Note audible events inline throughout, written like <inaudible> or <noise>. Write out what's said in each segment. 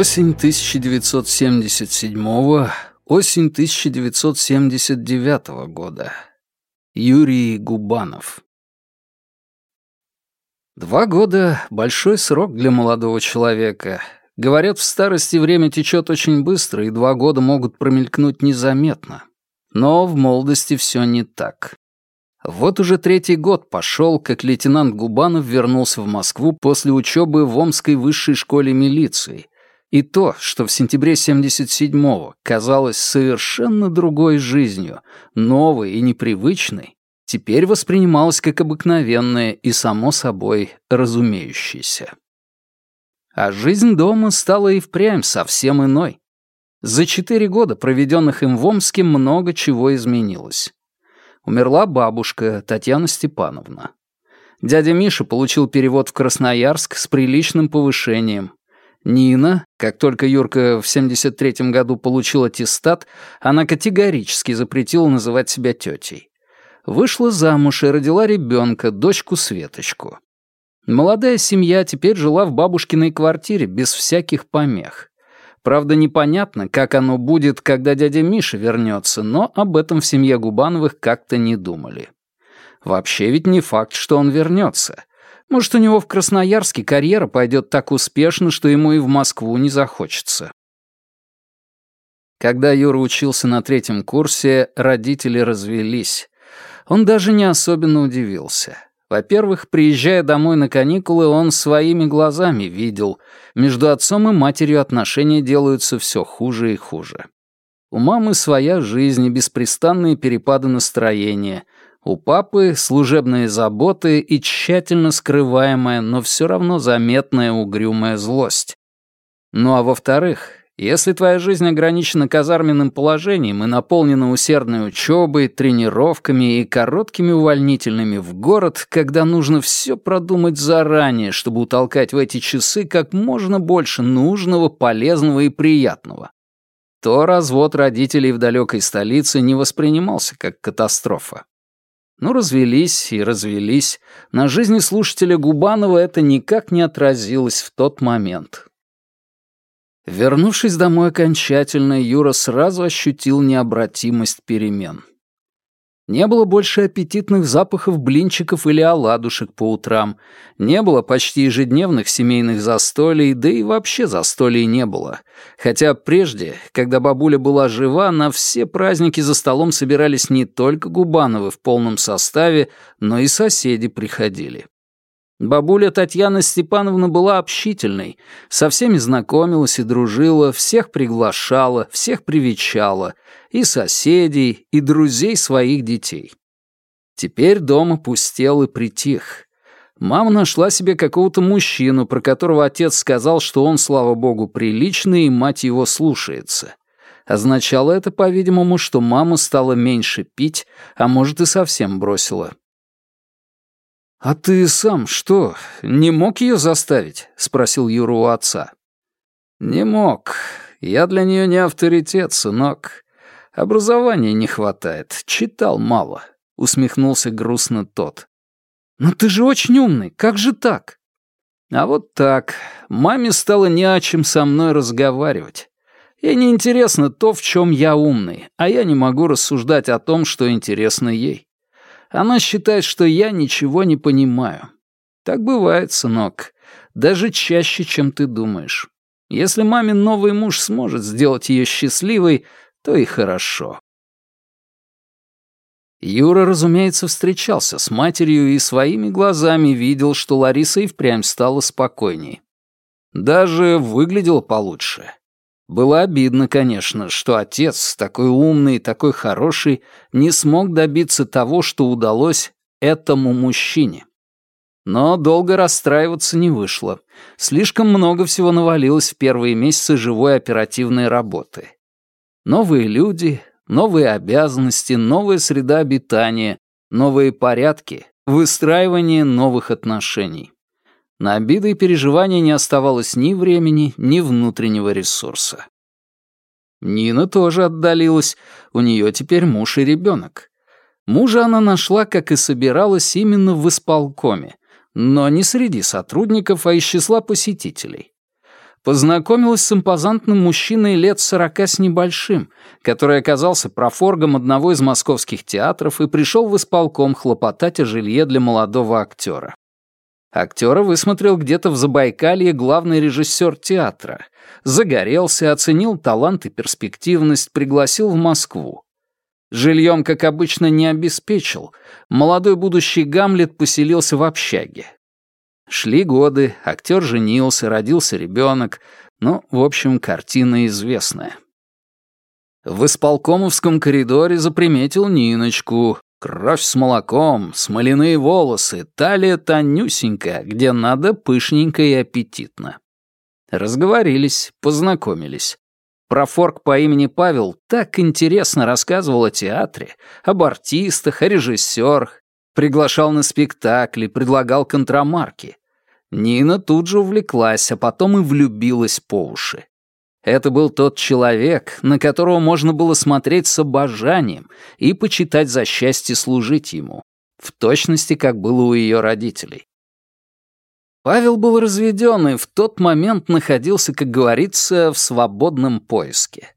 Осень 1977 осень 1979 года. Юрий Губанов. Два года — большой срок для молодого человека. Говорят, в старости время течет очень быстро, и два года могут промелькнуть незаметно. Но в молодости все не так. Вот уже третий год пошел, как лейтенант Губанов вернулся в Москву после учебы в Омской высшей школе милиции — и то, что в сентябре 77-го казалось совершенно другой жизнью, новой и непривычной, теперь воспринималось как обыкновенное и, само собой, разумеющееся. А жизнь дома стала и впрямь совсем иной. За четыре года, проведенных им в Омске, много чего изменилось. Умерла бабушка Татьяна Степановна. Дядя Миша получил перевод в Красноярск с приличным повышением, Нина, как только Юрка в 73-м году получил аттестат, она категорически запретила называть себя тетей. Вышла замуж и родила ребенка, дочку Светочку. Молодая семья теперь жила в бабушкиной квартире без всяких помех. Правда, непонятно, как оно будет, когда дядя Миша вернется, но об этом в семье Губановых как-то не думали. Вообще ведь не факт, что он вернется. Может, у него в Красноярске карьера пойдет так успешно, что ему и в Москву не захочется. Когда Юра учился на третьем курсе, родители развелись. Он даже не особенно удивился. Во-первых, приезжая домой на каникулы, он своими глазами видел, между отцом и матерью отношения делаются все хуже и хуже. У мамы своя жизнь и беспрестанные перепады настроения — у папы служебные заботы и тщательно скрываемая, но все равно заметная угрюмая злость. Ну а во-вторых, если твоя жизнь ограничена казарменным положением и наполнена усердной учебой, тренировками и короткими увольнительными в город, когда нужно все продумать заранее, чтобы утолкать в эти часы как можно больше нужного, полезного и приятного, то развод родителей в далекой столице не воспринимался как катастрофа. Ну, развелись и развелись. На жизни слушателя Губанова это никак не отразилось в тот момент. Вернувшись домой окончательно, Юра сразу ощутил необратимость перемен. Не было больше аппетитных запахов блинчиков или оладушек по утрам. Не было почти ежедневных семейных застолий, да и вообще застолий не было. Хотя прежде, когда бабуля была жива, на все праздники за столом собирались не только Губановы в полном составе, но и соседи приходили. Бабуля Татьяна Степановна была общительной, со всеми знакомилась и дружила, всех приглашала, всех привечала, и соседей, и друзей своих детей. Теперь дом опустел и притих. Мама нашла себе какого-то мужчину, про которого отец сказал, что он, слава богу, приличный, и мать его слушается. Означало это, по-видимому, что мама стала меньше пить, а может и совсем бросила. «А ты сам что, не мог ее заставить?» — спросил Юра у отца. «Не мог. Я для нее не авторитет, сынок. Образования не хватает, читал мало», — усмехнулся грустно тот. «Но ты же очень умный, как же так?» «А вот так. Маме стало не о чем со мной разговаривать. Ей не интересно то, в чем я умный, а я не могу рассуждать о том, что интересно ей. Она считает, что я ничего не понимаю. Так бывает, сынок. Даже чаще, чем ты думаешь. Если мамин новый муж сможет сделать ее счастливой, то и хорошо. Юра, разумеется, встречался с матерью и своими глазами видел, что Лариса и впрямь стала спокойней. Даже выглядел получше. Было обидно, конечно, что отец, такой умный, такой хороший, не смог добиться того, что удалось этому мужчине. Но долго расстраиваться не вышло. Слишком много всего навалилось в первые месяцы живой оперативной работы. Новые люди, новые обязанности, новая среда обитания, новые порядки, выстраивание новых отношений. На обиды и переживания не оставалось ни времени, ни внутреннего ресурса. Нина тоже отдалилась, у нее теперь муж и ребенок. Мужа она нашла, как и собиралась, именно в исполкоме, но не среди сотрудников, а из числа посетителей. Познакомилась с импозантным мужчиной лет сорока с небольшим, который оказался профоргом одного из московских театров и пришел в исполком хлопотать о жилье для молодого актера. Актера высмотрел где-то в Забайкалье главный режиссер театра. Загорелся, оценил талант и перспективность, пригласил в Москву. Жильем, как обычно, не обеспечил. Молодой будущий Гамлет поселился в общаге. Шли годы, актер женился, родился ребенок. Ну, в общем, картина известная. В исполкомовском коридоре заприметил Ниночку. Кровь с молоком, смоляные волосы, талия тонюсенькая, где надо пышненько и аппетитно. Разговорились, познакомились. Профорк по имени Павел так интересно рассказывал о театре, об артистах, о режиссерах, приглашал на спектакли, предлагал контрамарки. Нина тут же увлеклась, а потом и влюбилась по уши. Это был тот человек, на которого можно было смотреть с обожанием и почитать за счастье служить ему, в точности, как было у ее родителей. Павел был разведен и в тот момент находился, как говорится, в свободном поиске.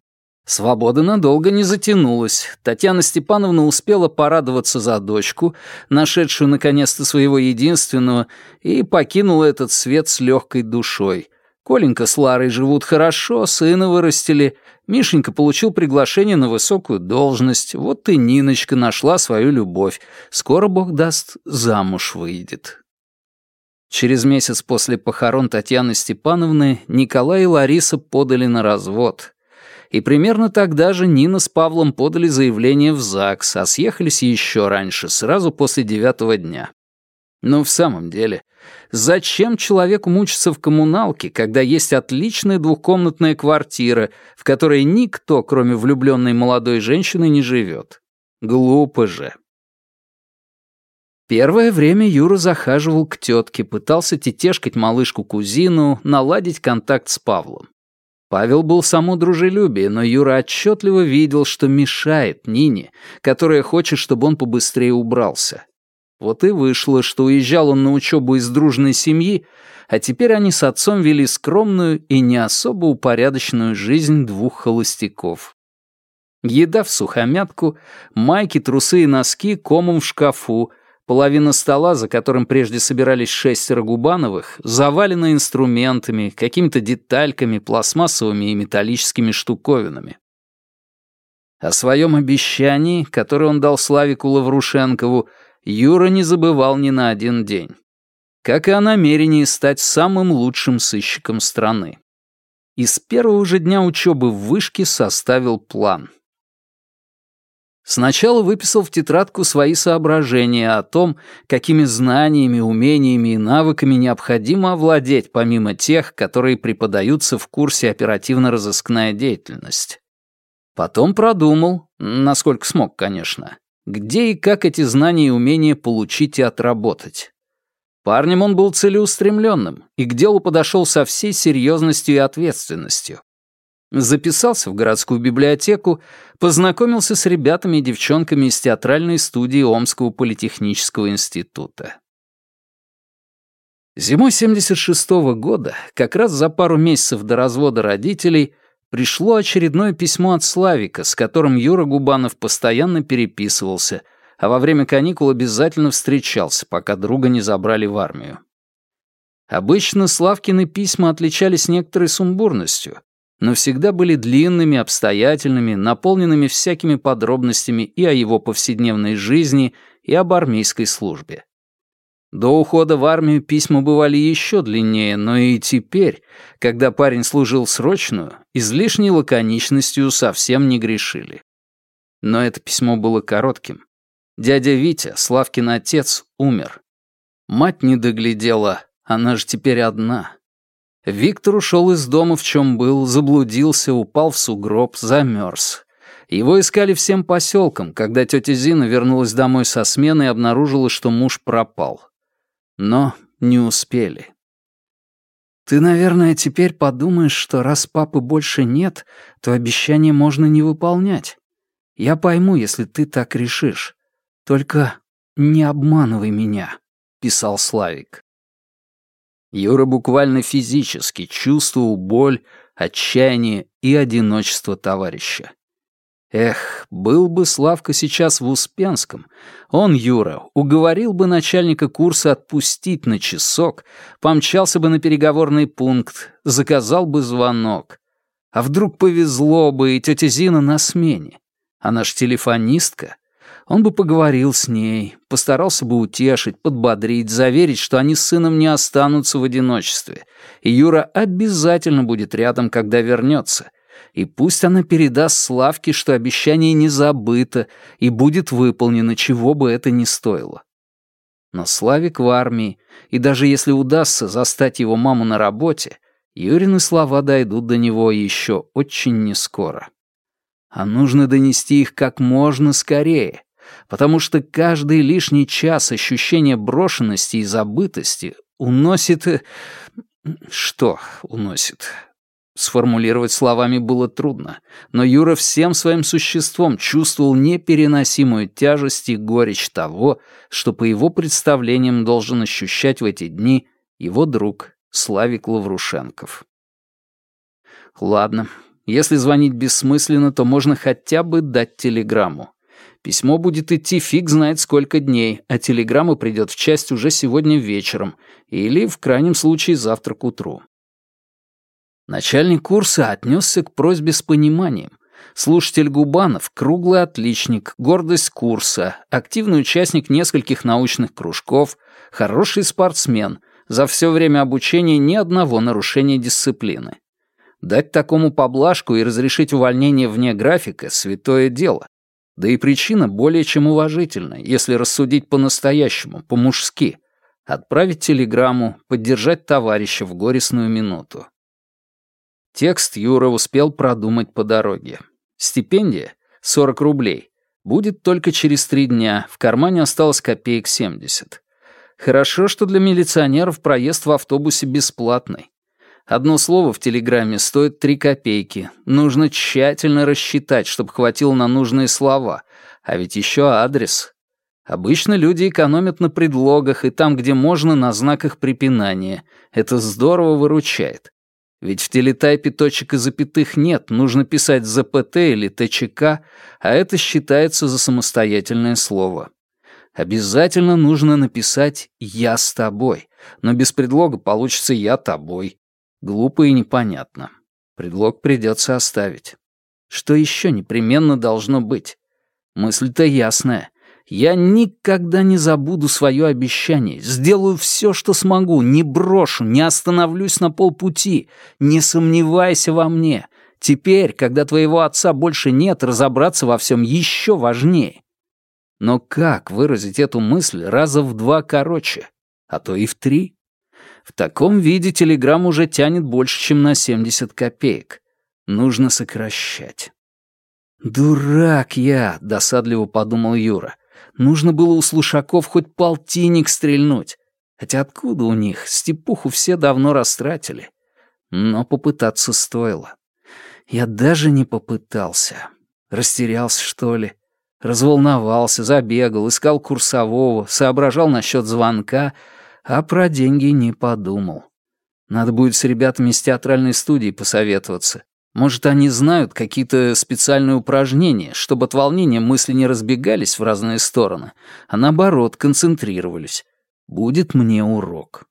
Свобода надолго не затянулась. Татьяна Степановна успела порадоваться за дочку, нашедшую наконец-то своего единственного, и покинула этот свет с легкой душой. Коленька с Ларой живут хорошо, сына вырастили. Мишенька получил приглашение на высокую должность. Вот и Ниночка нашла свою любовь. Скоро, бог даст, замуж выйдет. Через месяц после похорон Татьяны Степановны Николай и Лариса подали на развод и примерно тогда же Нина с Павлом подали заявление в ЗАГС, а съехались еще раньше, сразу после девятого дня. Но в самом деле, зачем человеку мучиться в коммуналке, когда есть отличная двухкомнатная квартира, в которой никто, кроме влюбленной молодой женщины, не живет? Глупо же. Первое время Юра захаживал к тетке, пытался тетешкать малышку-кузину, наладить контакт с Павлом. Павел был само дружелюбие, но Юра отчетливо видел, что мешает Нине, которая хочет, чтобы он побыстрее убрался. Вот и вышло, что уезжал он на учебу из дружной семьи, а теперь они с отцом вели скромную и не особо упорядоченную жизнь двух холостяков. Еда в сухомятку, майки, трусы и носки комом в шкафу, Половина стола, за которым прежде собирались шестеро Губановых, завалена инструментами, какими-то детальками, пластмассовыми и металлическими штуковинами. О своем обещании, которое он дал Славику Лаврушенкову, Юра не забывал ни на один день. Как и о намерении стать самым лучшим сыщиком страны. И с первого же дня учебы в вышке составил план — Сначала выписал в тетрадку свои соображения о том, какими знаниями, умениями и навыками необходимо овладеть помимо тех, которые преподаются в курсе оперативно-розыскная деятельность. Потом продумал, насколько смог, конечно, где и как эти знания и умения получить и отработать. Парнем он был целеустремленным и к делу подошел со всей серьезностью и ответственностью. Записался в городскую библиотеку, познакомился с ребятами и девчонками из театральной студии Омского политехнического института. Зимой 76 -го года, как раз за пару месяцев до развода родителей, пришло очередное письмо от Славика, с которым Юра Губанов постоянно переписывался, а во время каникул обязательно встречался, пока друга не забрали в армию. Обычно Славкины письма отличались некоторой сумбурностью, но всегда были длинными, обстоятельными, наполненными всякими подробностями и о его повседневной жизни, и об армейской службе. До ухода в армию письма бывали еще длиннее, но и теперь, когда парень служил срочную, излишней лаконичностью совсем не грешили. Но это письмо было коротким. Дядя Витя, Славкин отец, умер. Мать не доглядела, она же теперь одна. Виктор ушел из дома, в чем был, заблудился, упал в сугроб, замерз. Его искали всем поселком, когда тетя Зина вернулась домой со смены и обнаружила, что муж пропал. Но не успели. «Ты, наверное, теперь подумаешь, что раз папы больше нет, то обещание можно не выполнять. Я пойму, если ты так решишь. Только не обманывай меня», — писал Славик. Юра буквально физически чувствовал боль, отчаяние и одиночество товарища. Эх, был бы Славка сейчас в Успенском. Он, Юра, уговорил бы начальника курса отпустить на часок, помчался бы на переговорный пункт, заказал бы звонок. А вдруг повезло бы, и тетя Зина на смене. А наш телефонистка он бы поговорил с ней, постарался бы утешить, подбодрить, заверить, что они с сыном не останутся в одиночестве, и Юра обязательно будет рядом, когда вернется. И пусть она передаст Славке, что обещание не забыто и будет выполнено, чего бы это ни стоило. Но Славик в армии, и даже если удастся застать его маму на работе, Юрины слова дойдут до него еще очень нескоро. А нужно донести их как можно скорее, потому что каждый лишний час ощущения брошенности и забытости уносит... Э, что уносит? Сформулировать словами было трудно, но Юра всем своим существом чувствовал непереносимую тяжесть и горечь того, что по его представлениям должен ощущать в эти дни его друг Славик Лаврушенков. Ладно, если звонить бессмысленно, то можно хотя бы дать телеграмму. Письмо будет идти фиг знает сколько дней, а телеграмма придет в часть уже сегодня вечером или, в крайнем случае, завтра к утру. Начальник курса отнесся к просьбе с пониманием. Слушатель Губанов — круглый отличник, гордость курса, активный участник нескольких научных кружков, хороший спортсмен, за все время обучения ни одного нарушения дисциплины. Дать такому поблажку и разрешить увольнение вне графика — святое дело. Да и причина более чем уважительная, если рассудить по-настоящему, по-мужски. Отправить телеграмму, поддержать товарища в горестную минуту. Текст Юра успел продумать по дороге. Стипендия — 40 рублей. Будет только через три дня, в кармане осталось копеек 70. Хорошо, что для милиционеров проезд в автобусе бесплатный. Одно слово в телеграмме стоит три копейки. Нужно тщательно рассчитать, чтобы хватило на нужные слова. А ведь еще адрес. Обычно люди экономят на предлогах и там, где можно, на знаках препинания. Это здорово выручает. Ведь в телетайпе точек и запятых нет, нужно писать ЗПТ или ТЧК, а это считается за самостоятельное слово. Обязательно нужно написать «я с тобой», но без предлога получится «я тобой». Глупо и непонятно. Предлог придется оставить. Что еще непременно должно быть? Мысль-то ясная. Я никогда не забуду свое обещание. Сделаю все, что смогу. Не брошу, не остановлюсь на полпути. Не сомневайся во мне. Теперь, когда твоего отца больше нет, разобраться во всем еще важнее. Но как выразить эту мысль раза в два короче? А то и в три? В таком виде телеграмм уже тянет больше, чем на 70 копеек. Нужно сокращать. «Дурак я!» — досадливо подумал Юра. «Нужно было у слушаков хоть полтинник стрельнуть. Хотя откуда у них? Степуху все давно растратили. Но попытаться стоило. Я даже не попытался. Растерялся, что ли? Разволновался, забегал, искал курсового, соображал насчет звонка — а про деньги не подумал. Надо будет с ребятами из театральной студии посоветоваться. Может, они знают какие-то специальные упражнения, чтобы от волнения мысли не разбегались в разные стороны, а наоборот, концентрировались. Будет мне урок.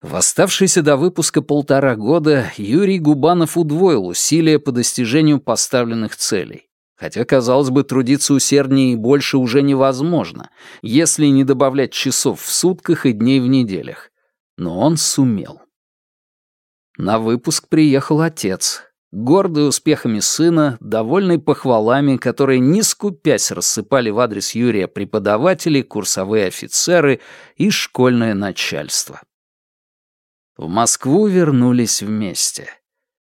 В оставшиеся до выпуска полтора года Юрий Губанов удвоил усилия по достижению поставленных целей. Хотя, казалось бы, трудиться усерднее и больше уже невозможно, если не добавлять часов в сутках и дней в неделях. Но он сумел. На выпуск приехал отец, гордый успехами сына, довольный похвалами, которые, не скупясь, рассыпали в адрес Юрия преподаватели, курсовые офицеры и школьное начальство. В Москву вернулись вместе.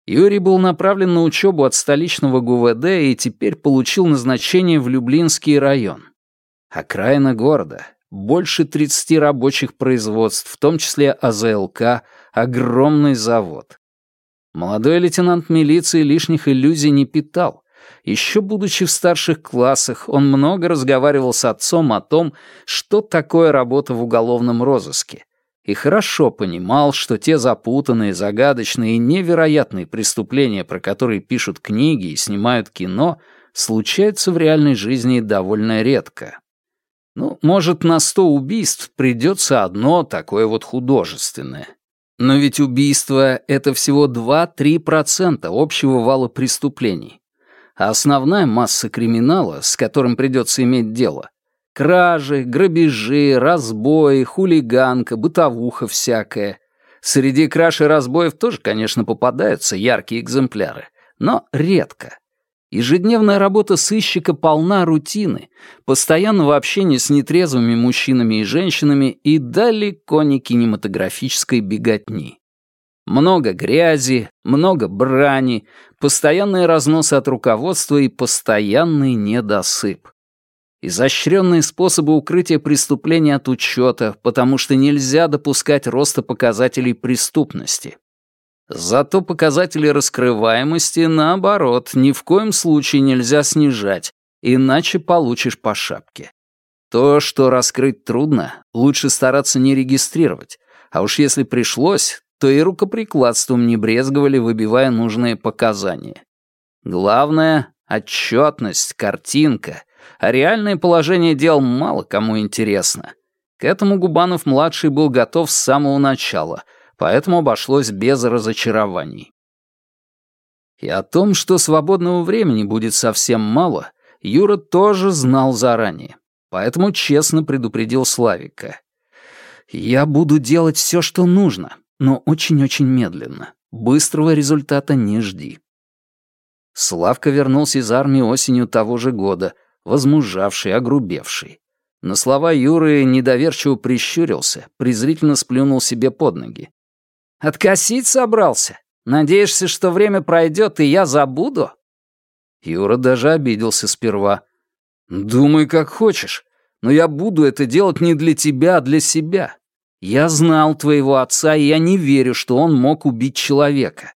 Юрий был направлен на учебу от столичного ГУВД и теперь получил назначение в Люблинский район. Окраина города. Больше 30 рабочих производств, в том числе АЗЛК, огромный завод. Молодой лейтенант милиции лишних иллюзий не питал. Еще будучи в старших классах, он много разговаривал с отцом о том, что такое работа в уголовном розыске, и хорошо понимал, что те запутанные, загадочные и невероятные преступления, про которые пишут книги и снимают кино, случаются в реальной жизни довольно редко. Ну, может, на сто убийств придется одно такое вот художественное. Но ведь убийство — это всего 2-3% общего вала преступлений. А основная масса криминала, с которым придется иметь дело, Кражи, грабежи, разбои, хулиганка, бытовуха всякая. Среди краж и разбоев тоже, конечно, попадаются яркие экземпляры, но редко. Ежедневная работа сыщика полна рутины, постоянного общения с нетрезвыми мужчинами и женщинами и далеко не кинематографической беготни. Много грязи, много брани, постоянные разносы от руководства и постоянный недосып. Изощренные способы укрытия преступления от учета, потому что нельзя допускать роста показателей преступности. Зато показатели раскрываемости, наоборот, ни в коем случае нельзя снижать, иначе получишь по шапке. То, что раскрыть трудно, лучше стараться не регистрировать, а уж если пришлось, то и рукоприкладством не брезговали, выбивая нужные показания. Главное — отчетность, картинка, а реальное положение дел мало кому интересно. К этому Губанов-младший был готов с самого начала, поэтому обошлось без разочарований. И о том, что свободного времени будет совсем мало, Юра тоже знал заранее, поэтому честно предупредил Славика. «Я буду делать все, что нужно, но очень-очень медленно. Быстрого результата не жди». Славка вернулся из армии осенью того же года — возмужавший, огрубевший. На слова Юры недоверчиво прищурился, презрительно сплюнул себе под ноги. «Откосить собрался? Надеешься, что время пройдет, и я забуду?» Юра даже обиделся сперва. «Думай, как хочешь, но я буду это делать не для тебя, а для себя. Я знал твоего отца, и я не верю, что он мог убить человека.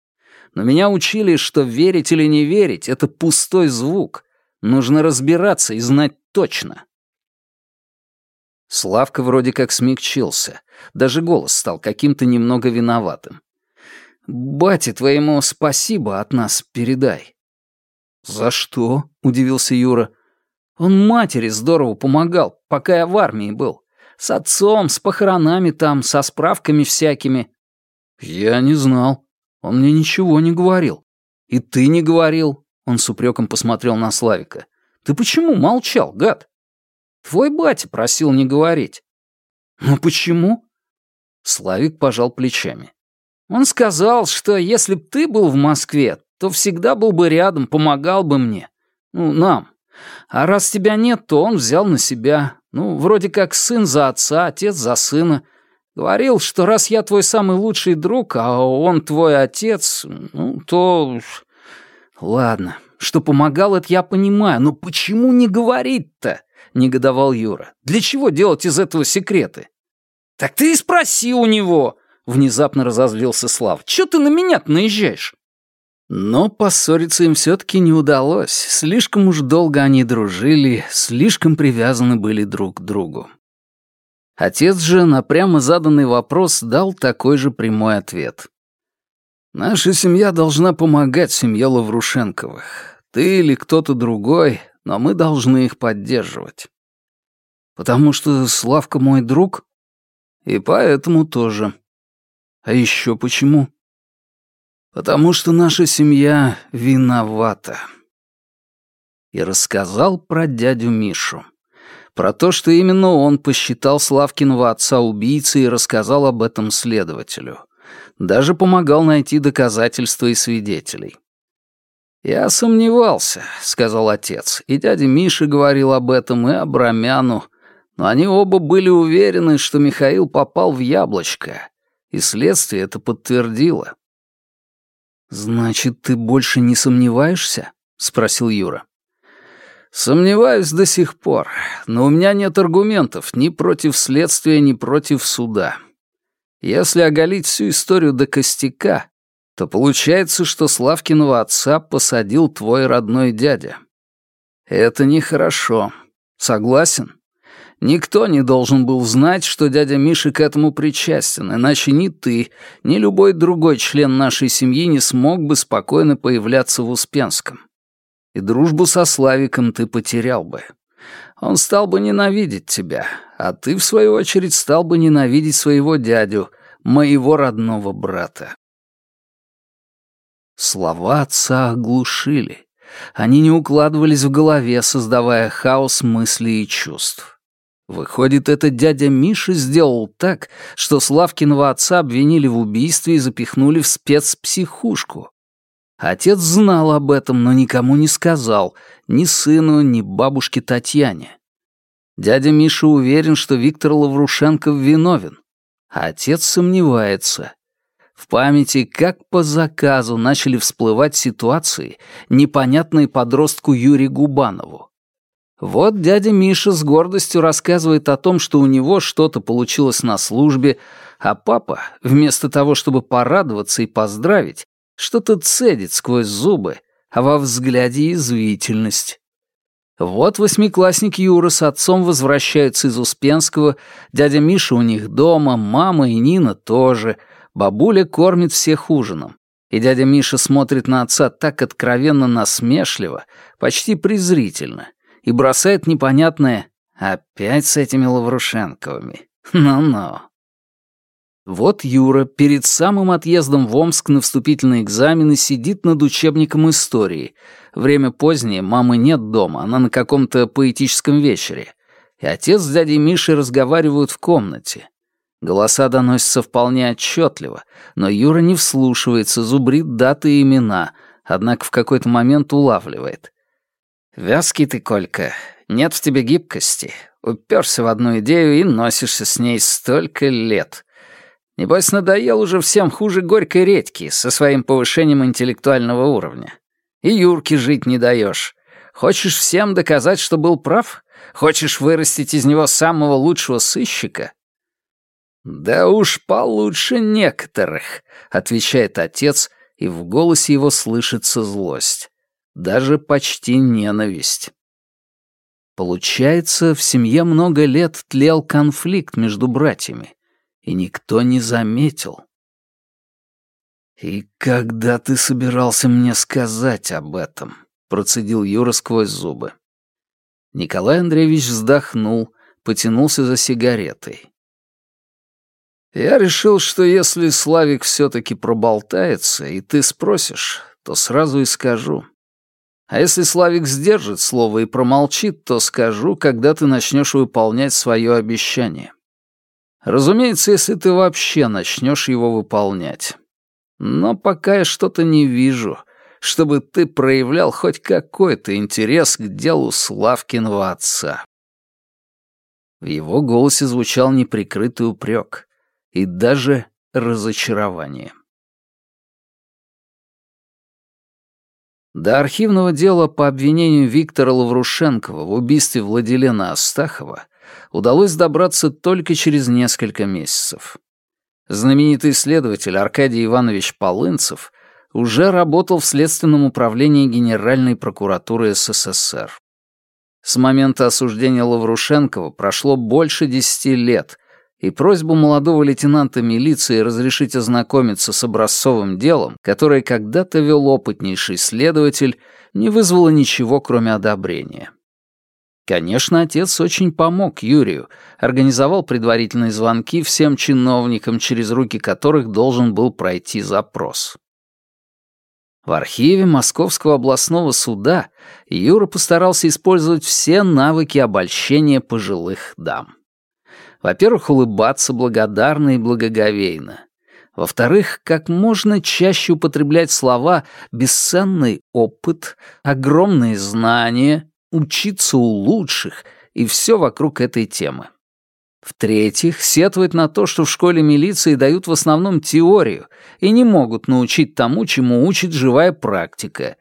Но меня учили, что верить или не верить — это пустой звук, Нужно разбираться и знать точно. Славка вроде как смягчился. Даже голос стал каким-то немного виноватым. «Бате твоему спасибо от нас передай». «За что?» — удивился Юра. «Он матери здорово помогал, пока я в армии был. С отцом, с похоронами там, со справками всякими». «Я не знал. Он мне ничего не говорил. И ты не говорил. Он с упреком посмотрел на Славика. «Ты почему молчал, гад? Твой батя просил не говорить». «Ну почему?» Славик пожал плечами. «Он сказал, что если б ты был в Москве, то всегда был бы рядом, помогал бы мне. Ну, нам. А раз тебя нет, то он взял на себя. Ну, вроде как сын за отца, отец за сына. Говорил, что раз я твой самый лучший друг, а он твой отец, ну, то «Ладно, что помогал, это я понимаю, но почему не говорить-то?» — негодовал Юра. «Для чего делать из этого секреты?» «Так ты и спроси у него!» — внезапно разозлился Слав. «Чё ты на меня-то наезжаешь?» Но поссориться им все-таки не удалось. Слишком уж долго они дружили, слишком привязаны были друг к другу. Отец же на прямо заданный вопрос дал такой же прямой ответ. Наша семья должна помогать семье Лаврушенковых. Ты или кто-то другой, но мы должны их поддерживать. Потому что Славка мой друг, и поэтому тоже. А еще почему? Потому что наша семья виновата. И рассказал про дядю Мишу. Про то, что именно он посчитал Славкиного отца убийцей и рассказал об этом следователю — даже помогал найти доказательства и свидетелей. «Я сомневался», — сказал отец, и дядя Миша говорил об этом, и Абрамяну, но они оба были уверены, что Михаил попал в яблочко, и следствие это подтвердило. «Значит, ты больше не сомневаешься?» — спросил Юра. «Сомневаюсь до сих пор, но у меня нет аргументов ни против следствия, ни против суда. Если оголить всю историю до костяка, то получается, что Славкиного отца посадил твой родной дядя. Это нехорошо. Согласен? Никто не должен был знать, что дядя Миша к этому причастен, иначе ни ты, ни любой другой член нашей семьи не смог бы спокойно появляться в Успенском. И дружбу со Славиком ты потерял бы. Он стал бы ненавидеть тебя, а ты, в свою очередь, стал бы ненавидеть своего дядю, моего родного брата. Слова отца оглушили. Они не укладывались в голове, создавая хаос мыслей и чувств. Выходит, этот дядя Миша сделал так, что Славкиного отца обвинили в убийстве и запихнули в спецпсихушку. Отец знал об этом, но никому не сказал, ни сыну, ни бабушке Татьяне. Дядя Миша уверен, что Виктор Лаврушенков виновен, а отец сомневается. В памяти, как по заказу, начали всплывать ситуации, непонятные подростку Юрию Губанову. Вот дядя Миша с гордостью рассказывает о том, что у него что-то получилось на службе, а папа, вместо того, чтобы порадоваться и поздравить, что-то цедит сквозь зубы, а во взгляде язвительность. Вот восьмиклассник Юра с отцом возвращаются из Успенского, дядя Миша у них дома, мама и Нина тоже, бабуля кормит всех ужином. И дядя Миша смотрит на отца так откровенно насмешливо, почти презрительно, и бросает непонятное «опять с этими Лаврушенковыми». Ну-ну. Вот Юра перед самым отъездом в Омск на вступительные экзамены сидит над учебником истории. Время позднее, мамы нет дома, она на каком-то поэтическом вечере. И отец с дядей Мишей разговаривают в комнате. Голоса доносятся вполне отчетливо, но Юра не вслушивается, зубрит даты и имена, однако в какой-то момент улавливает. «Вязкий ты, Колька, нет в тебе гибкости. Уперся в одну идею и носишься с ней столько лет. Небось, надоел уже всем хуже горькой редьки со своим повышением интеллектуального уровня. И Юрке жить не даешь. Хочешь всем доказать, что был прав? Хочешь вырастить из него самого лучшего сыщика? «Да уж получше некоторых», — отвечает отец, и в голосе его слышится злость. Даже почти ненависть. Получается, в семье много лет тлел конфликт между братьями и никто не заметил. «И когда ты собирался мне сказать об этом?» — процедил Юра сквозь зубы. Николай Андреевич вздохнул, потянулся за сигаретой. «Я решил, что если Славик все-таки проболтается, и ты спросишь, то сразу и скажу. А если Славик сдержит слово и промолчит, то скажу, когда ты начнешь выполнять свое обещание. Разумеется, если ты вообще начнешь его выполнять. Но пока я что-то не вижу, чтобы ты проявлял хоть какой-то интерес к делу Славкиного отца. В его голосе звучал неприкрытый упрек и даже разочарование. До архивного дела по обвинению Виктора Лаврушенкова в убийстве Владилена Астахова удалось добраться только через несколько месяцев. Знаменитый следователь Аркадий Иванович Полынцев уже работал в Следственном управлении Генеральной прокуратуры СССР. С момента осуждения Лаврушенкова прошло больше десяти лет, и просьбу молодого лейтенанта милиции разрешить ознакомиться с образцовым делом, которое когда-то вел опытнейший следователь, не вызвало ничего, кроме одобрения. Конечно, отец очень помог Юрию, организовал предварительные звонки всем чиновникам, через руки которых должен был пройти запрос. В архиве Московского областного суда Юра постарался использовать все навыки обольщения пожилых дам. Во-первых, улыбаться благодарно и благоговейно. Во-вторых, как можно чаще употреблять слова «бесценный опыт», «огромные знания», учиться у лучших и все вокруг этой темы. В-третьих, сетовать на то, что в школе милиции дают в основном теорию и не могут научить тому, чему учит живая практика.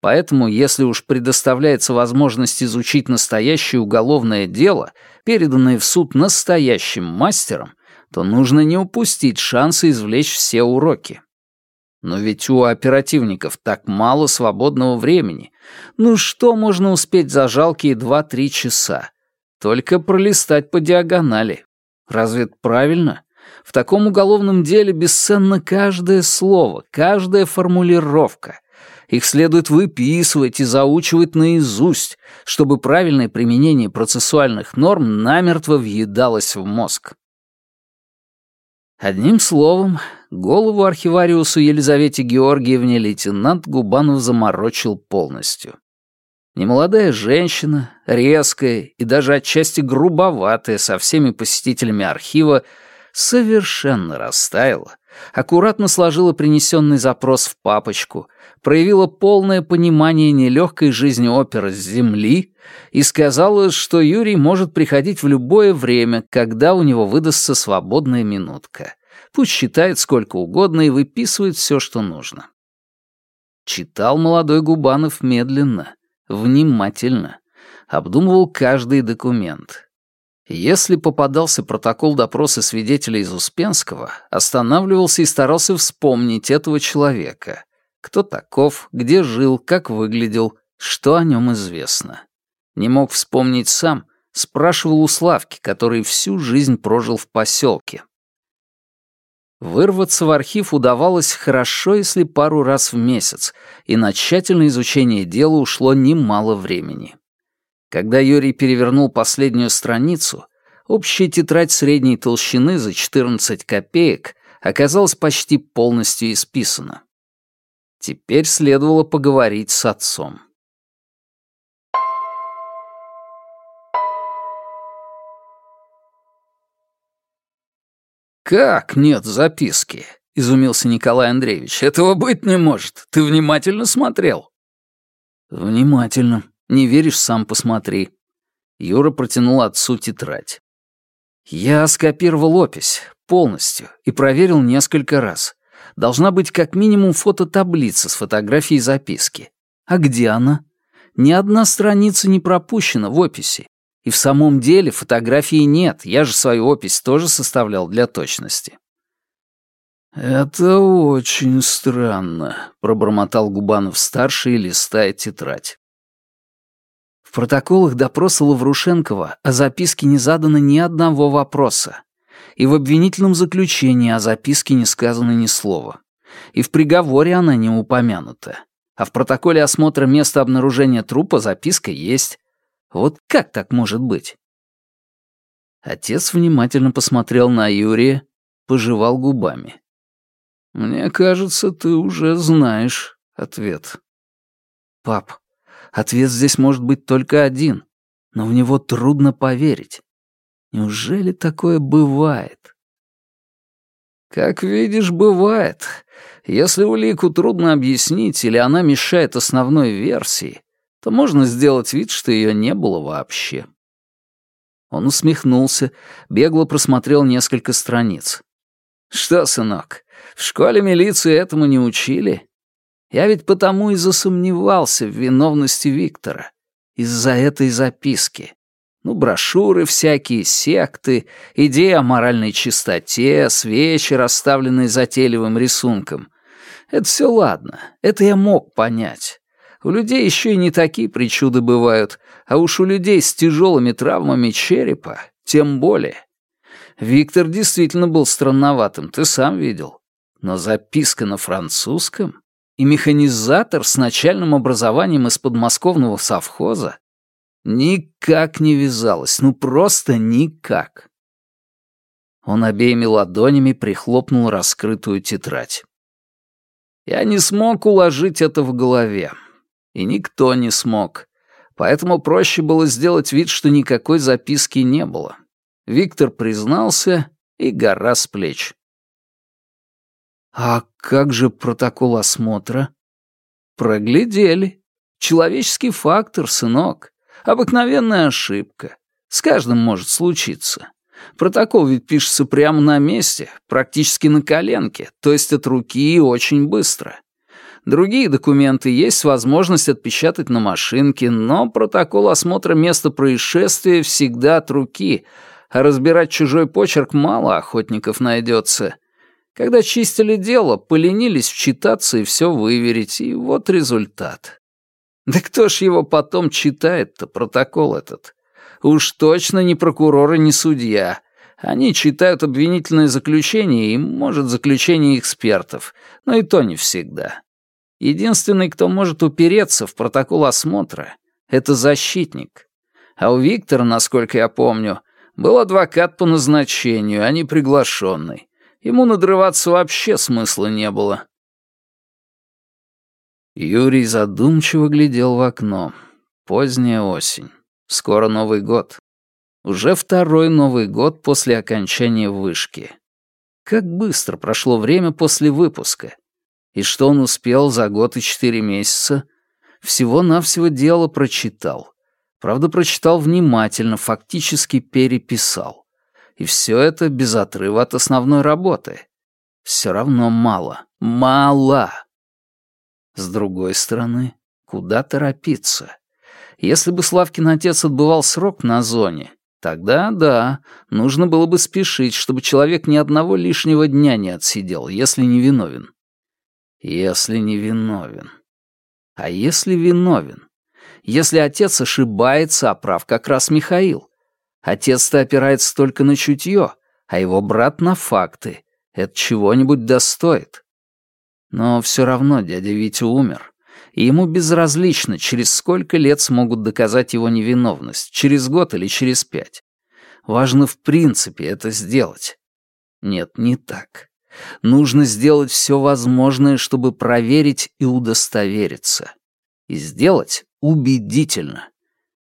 Поэтому, если уж предоставляется возможность изучить настоящее уголовное дело, переданное в суд настоящим мастером, то нужно не упустить шанса извлечь все уроки. Но ведь у оперативников так мало свободного времени. Ну что можно успеть за жалкие два-три часа? Только пролистать по диагонали. Разве это правильно? В таком уголовном деле бесценно каждое слово, каждая формулировка. Их следует выписывать и заучивать наизусть, чтобы правильное применение процессуальных норм намертво въедалось в мозг. Одним словом, голову архивариусу Елизавете Георгиевне лейтенант Губанов заморочил полностью. Немолодая женщина, резкая и даже отчасти грубоватая со всеми посетителями архива, совершенно растаяла, аккуратно сложила принесенный запрос в папочку, проявила полное понимание нелегкой жизни оперы с земли и сказала, что Юрий может приходить в любое время, когда у него выдастся свободная минутка. Пусть считает сколько угодно и выписывает все, что нужно. Читал молодой Губанов медленно, внимательно, обдумывал каждый документ. Если попадался протокол допроса свидетеля из Успенского, останавливался и старался вспомнить этого человека. Кто таков, где жил, как выглядел, что о нем известно. Не мог вспомнить сам, спрашивал у Славки, который всю жизнь прожил в поселке. Вырваться в архив удавалось хорошо, если пару раз в месяц, и на тщательное изучение дела ушло немало времени. Когда Юрий перевернул последнюю страницу, общая тетрадь средней толщины за 14 копеек оказалась почти полностью исписана. Теперь следовало поговорить с отцом. «Как нет записки?» — изумился Николай Андреевич. «Этого быть не может. Ты внимательно смотрел?» «Внимательно», не веришь, сам посмотри». Юра протянул отцу тетрадь. «Я скопировал опись, полностью, и проверил несколько раз. Должна быть как минимум фототаблица с фотографией записки. А где она? Ни одна страница не пропущена в описи. И в самом деле фотографии нет, я же свою опись тоже составлял для точности». «Это очень странно», — пробормотал Губанов-старший, листая тетрадь протоколах допроса Лаврушенкова о записке не задано ни одного вопроса. И в обвинительном заключении о записке не сказано ни слова. И в приговоре она не упомянута. А в протоколе осмотра места обнаружения трупа записка есть. Вот как так может быть? Отец внимательно посмотрел на Юрия, пожевал губами. «Мне кажется, ты уже знаешь ответ». «Пап, Ответ здесь может быть только один, но в него трудно поверить. Неужели такое бывает? Как видишь, бывает. Если улику трудно объяснить или она мешает основной версии, то можно сделать вид, что ее не было вообще. Он усмехнулся, бегло просмотрел несколько страниц. «Что, сынок, в школе милиции этому не учили? Я ведь потому и засомневался в виновности Виктора. Из-за этой записки. Ну, брошюры всякие, секты, идеи о моральной чистоте, свечи, расставленные затейливым рисунком. Это все ладно, это я мог понять. У людей еще и не такие причуды бывают, а уж у людей с тяжелыми травмами черепа тем более. Виктор действительно был странноватым, ты сам видел. Но записка на французском? и механизатор с начальным образованием из подмосковного совхоза никак не вязалось, ну просто никак. Он обеими ладонями прихлопнул раскрытую тетрадь. Я не смог уложить это в голове. И никто не смог. Поэтому проще было сделать вид, что никакой записки не было. Виктор признался, и гора с плеч. «А как же протокол осмотра?» «Проглядели. Человеческий фактор, сынок. Обыкновенная ошибка. С каждым может случиться. Протокол ведь пишется прямо на месте, практически на коленке, то есть от руки и очень быстро. Другие документы есть возможность отпечатать на машинке, но протокол осмотра места происшествия всегда от руки, а разбирать чужой почерк мало охотников найдется. Когда чистили дело, поленились вчитаться и все выверить, и вот результат. Да кто ж его потом читает-то, протокол этот? Уж точно не прокурор и не судья. Они читают обвинительное заключение и, может, заключение экспертов, но и то не всегда. Единственный, кто может упереться в протокол осмотра, это защитник. А у Виктора, насколько я помню, был адвокат по назначению, а не приглашенный. Ему надрываться вообще смысла не было. Юрий задумчиво глядел в окно. Поздняя осень. Скоро Новый год. Уже второй Новый год после окончания вышки. Как быстро прошло время после выпуска. И что он успел за год и четыре месяца? Всего-навсего дело прочитал. Правда, прочитал внимательно, фактически переписал. И все это без отрыва от основной работы. Все равно мало. Мало. С другой стороны, куда торопиться? Если бы Славкин отец отбывал срок на зоне, тогда да, нужно было бы спешить, чтобы человек ни одного лишнего дня не отсидел, если не виновен. Если не виновен. А если виновен? Если отец ошибается, а прав как раз Михаил. Отец-то опирается только на чутье, а его брат на факты. Это чего-нибудь достоит. Но все равно дядя Витя умер и ему безразлично, через сколько лет смогут доказать его невиновность, через год или через пять. Важно в принципе это сделать. Нет, не так. Нужно сделать все возможное, чтобы проверить и удостовериться. И сделать убедительно.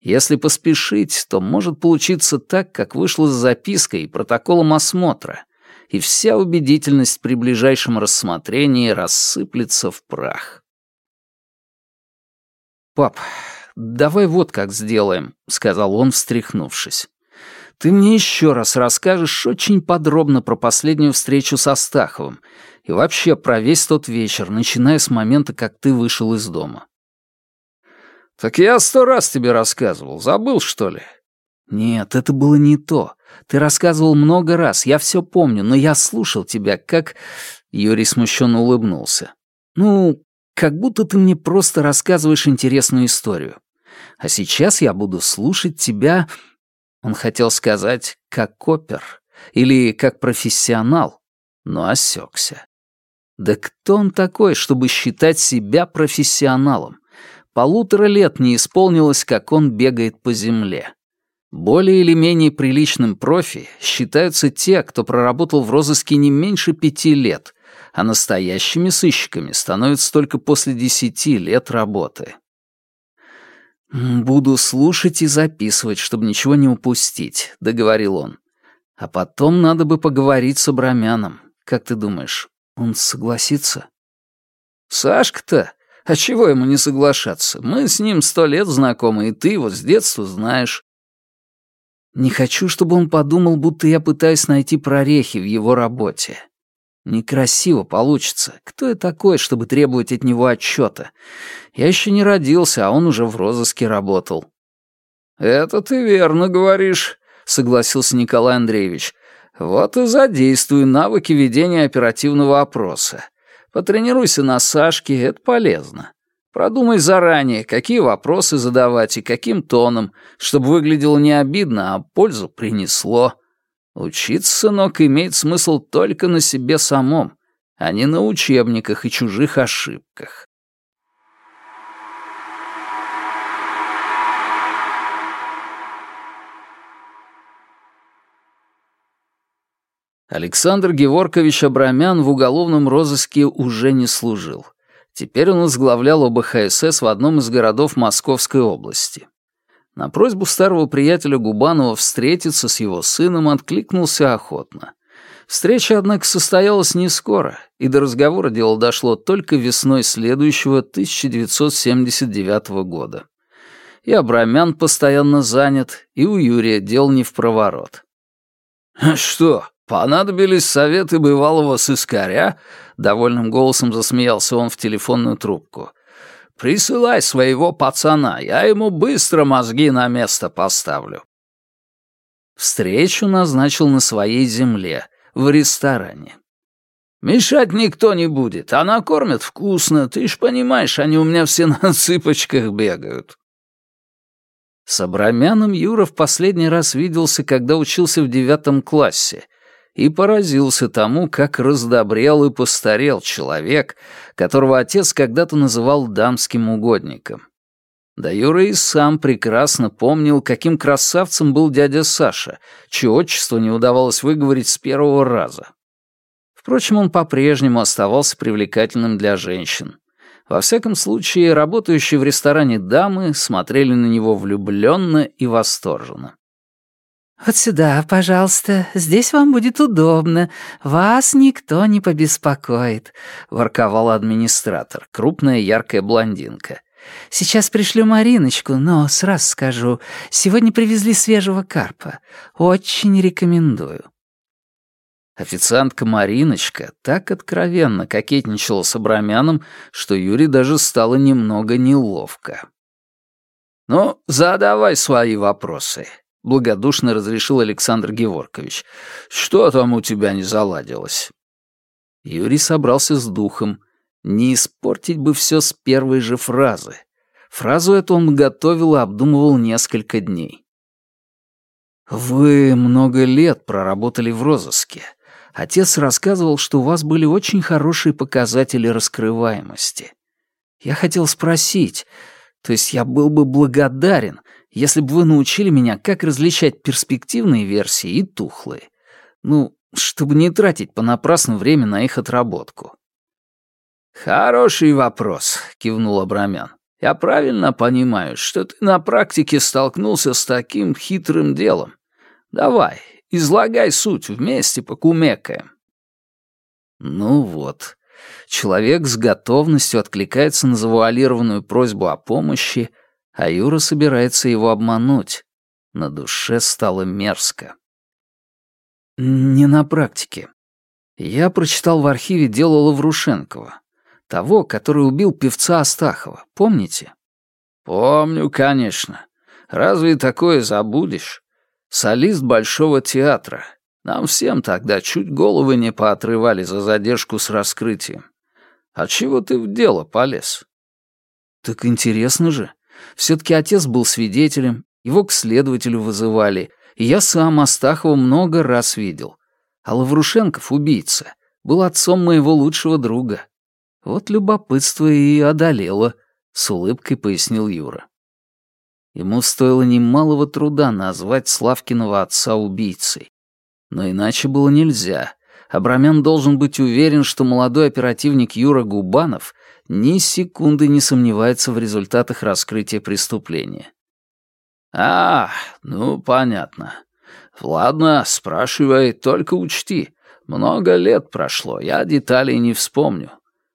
Если поспешить, то может получиться так, как вышло с запиской и протоколом осмотра, и вся убедительность при ближайшем рассмотрении рассыплется в прах. «Пап, давай вот как сделаем», — сказал он, встряхнувшись. «Ты мне еще раз расскажешь очень подробно про последнюю встречу со Стаховым и вообще про весь тот вечер, начиная с момента, как ты вышел из дома». «Так я сто раз тебе рассказывал. Забыл, что ли?» «Нет, это было не то. Ты рассказывал много раз, я все помню, но я слушал тебя, как...» Юрий смущенно улыбнулся. «Ну, как будто ты мне просто рассказываешь интересную историю. А сейчас я буду слушать тебя, он хотел сказать, как опер или как профессионал, но осекся. Да кто он такой, чтобы считать себя профессионалом? Полутора лет не исполнилось, как он бегает по земле. Более или менее приличным профи считаются те, кто проработал в розыске не меньше пяти лет, а настоящими сыщиками становятся только после десяти лет работы. «Буду слушать и записывать, чтобы ничего не упустить», — договорил он. «А потом надо бы поговорить с Абрамяном. Как ты думаешь, он согласится?» «Сашка-то? А чего ему не соглашаться? Мы с ним сто лет знакомы, и ты его с детства знаешь». «Не хочу, чтобы он подумал, будто я пытаюсь найти прорехи в его работе. Некрасиво получится. Кто я такой, чтобы требовать от него отчета? Я еще не родился, а он уже в розыске работал. «Это ты верно говоришь», — согласился Николай Андреевич. «Вот и задействуй навыки ведения оперативного опроса. Потренируйся на Сашке, это полезно. Продумай заранее, какие вопросы задавать и каким тоном, чтобы выглядело не обидно, а пользу принесло». Учиться, сынок, имеет смысл только на себе самом, а не на учебниках и чужих ошибках. Александр Геворкович Абрамян в уголовном розыске уже не служил. Теперь он возглавлял ОБХСС в одном из городов Московской области. На просьбу старого приятеля Губанова встретиться с его сыном откликнулся охотно. Встреча, однако, состоялась не скоро, и до разговора дело дошло только весной следующего 1979 года. И Абрамян постоянно занят, и у Юрия дел не в проворот. «Что, понадобились советы бывалого сыскаря?» — довольным голосом засмеялся он в телефонную трубку — Присылай своего пацана, я ему быстро мозги на место поставлю». Встречу назначил на своей земле, в ресторане. «Мешать никто не будет, а накормят вкусно, ты ж понимаешь, они у меня все <laughs> на цыпочках бегают». С Абрамяном Юра в последний раз виделся, когда учился в девятом классе, и поразился тому, как раздобрел и постарел человек, которого отец когда-то называл дамским угодником. Да Юра и сам прекрасно помнил, каким красавцем был дядя Саша, чье отчество не удавалось выговорить с первого раза. Впрочем, он по-прежнему оставался привлекательным для женщин. Во всяком случае, работающие в ресторане дамы смотрели на него влюбленно и восторженно. «Вот сюда, пожалуйста, здесь вам будет удобно, вас никто не побеспокоит», — ворковала администратор, крупная яркая блондинка. Сейчас пришлю Мариночку, но сразу скажу, сегодня привезли свежего карпа. Очень рекомендую». Официантка Мариночка так откровенно кокетничала с Абрамяном, что Юре даже стало немного неловко. «Ну, задавай свои вопросы», — благодушно разрешил Александр Геворкович. «Что там у тебя не заладилось?» Юрий собрался с духом. Не испортить бы все с первой же фразы. Фразу эту он готовил и обдумывал несколько дней. «Вы много лет проработали в розыске. Отец рассказывал, что у вас были очень хорошие показатели раскрываемости. Я хотел спросить, то есть я был бы благодарен, если бы вы научили меня, как различать перспективные версии и тухлые. Ну, чтобы не тратить понапрасну время на их отработку. «Хороший вопрос», — кивнул Абрамян. «Я правильно понимаю, что ты на практике столкнулся с таким хитрым делом? Давай, излагай суть, вместе покумекаем». Ну вот, человек с готовностью откликается на завуалированную просьбу о помощи, а Юра собирается его обмануть. На душе стало мерзко. Не на практике. Я прочитал в архиве дело Лаврушенкова. Того, который убил певца Астахова. Помните? Помню, конечно. Разве такое забудешь? Солист Большого театра. Нам всем тогда чуть головы не поотрывали за задержку с раскрытием. А чего ты в дело полез? Так интересно же. Все-таки отец был свидетелем, его к следователю вызывали, и я сам Астахова много раз видел. А Лаврушенков, убийца, был отцом моего лучшего друга. Вот любопытство и одолело, с улыбкой пояснил Юра. Ему стоило немалого труда назвать Славкиного отца убийцей. Но иначе было нельзя. Абрамян должен быть уверен, что молодой оперативник Юра Губанов ни секунды не сомневается в результатах раскрытия преступления. «А, ну, понятно. Ладно, спрашивай, только учти. Много лет прошло, я деталей не вспомню.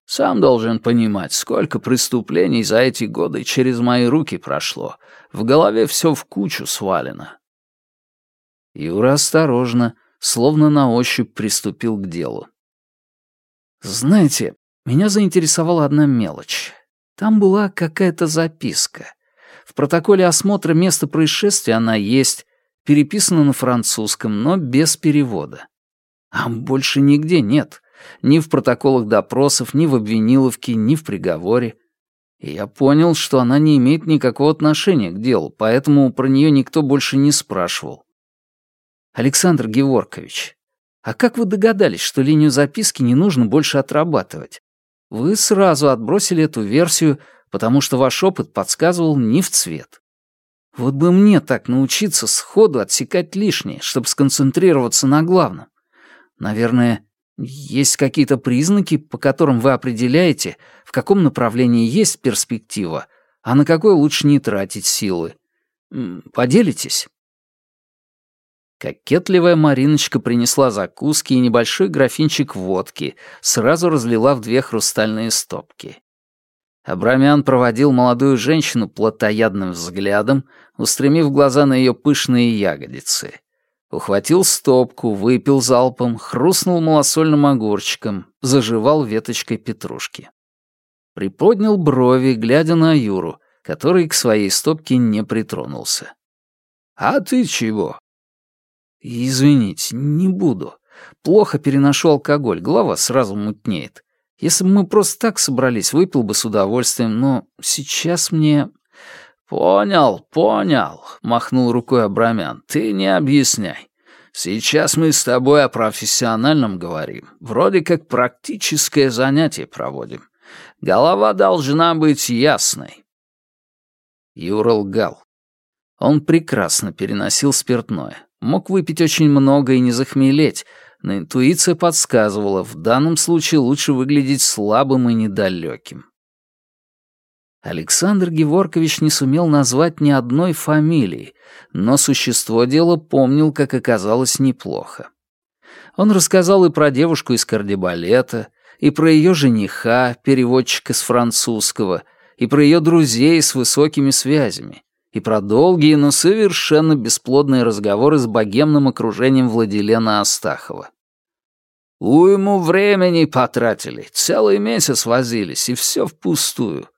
Сам должен понимать, сколько преступлений за эти годы через мои руки прошло. В голове все в кучу свалено. Юра осторожно, словно на ощупь приступил к делу. Знаете, меня заинтересовала одна мелочь. Там была какая-то записка. В протоколе осмотра места происшествия она есть, переписана на французском, но без перевода. А больше нигде нет. Ни в протоколах допросов, ни в обвиниловке, ни в приговоре. И я понял, что она не имеет никакого отношения к делу, поэтому про нее никто больше не спрашивал. Александр Геворкович, а как вы догадались, что линию записки не нужно больше отрабатывать? Вы сразу отбросили эту версию, потому что ваш опыт подсказывал не в цвет. Вот бы мне так научиться сходу отсекать лишнее, чтобы сконцентрироваться на главном. Наверное, есть какие-то признаки, по которым вы определяете, в каком направлении есть перспектива, а на какой лучше не тратить силы. Поделитесь?» Кокетливая Мариночка принесла закуски и небольшой графинчик водки, сразу разлила в две хрустальные стопки. Абрамян проводил молодую женщину плотоядным взглядом, устремив глаза на ее пышные ягодицы. Ухватил стопку, выпил залпом, хрустнул малосольным огурчиком, заживал веточкой петрушки. Приподнял брови, глядя на Юру, который к своей стопке не притронулся. «А ты чего?» «Извините, не буду. Плохо переношу алкоголь, голова сразу мутнеет. Если бы мы просто так собрались, выпил бы с удовольствием, но сейчас мне «Понял, понял», — махнул рукой Абрамян. «Ты не объясняй. Сейчас мы с тобой о профессиональном говорим. Вроде как практическое занятие проводим. Голова должна быть ясной». Юра лгал. Он прекрасно переносил спиртное. Мог выпить очень много и не захмелеть, но интуиция подсказывала, в данном случае лучше выглядеть слабым и недалеким. Александр Геворкович не сумел назвать ни одной фамилии, но существо дела помнил, как оказалось, неплохо. Он рассказал и про девушку из кардебалета, и про ее жениха, переводчика с французского, и про ее друзей с высокими связями, и про долгие, но совершенно бесплодные разговоры с богемным окружением Владилена Астахова. Уйму времени потратили, целый месяц возились, и все впустую.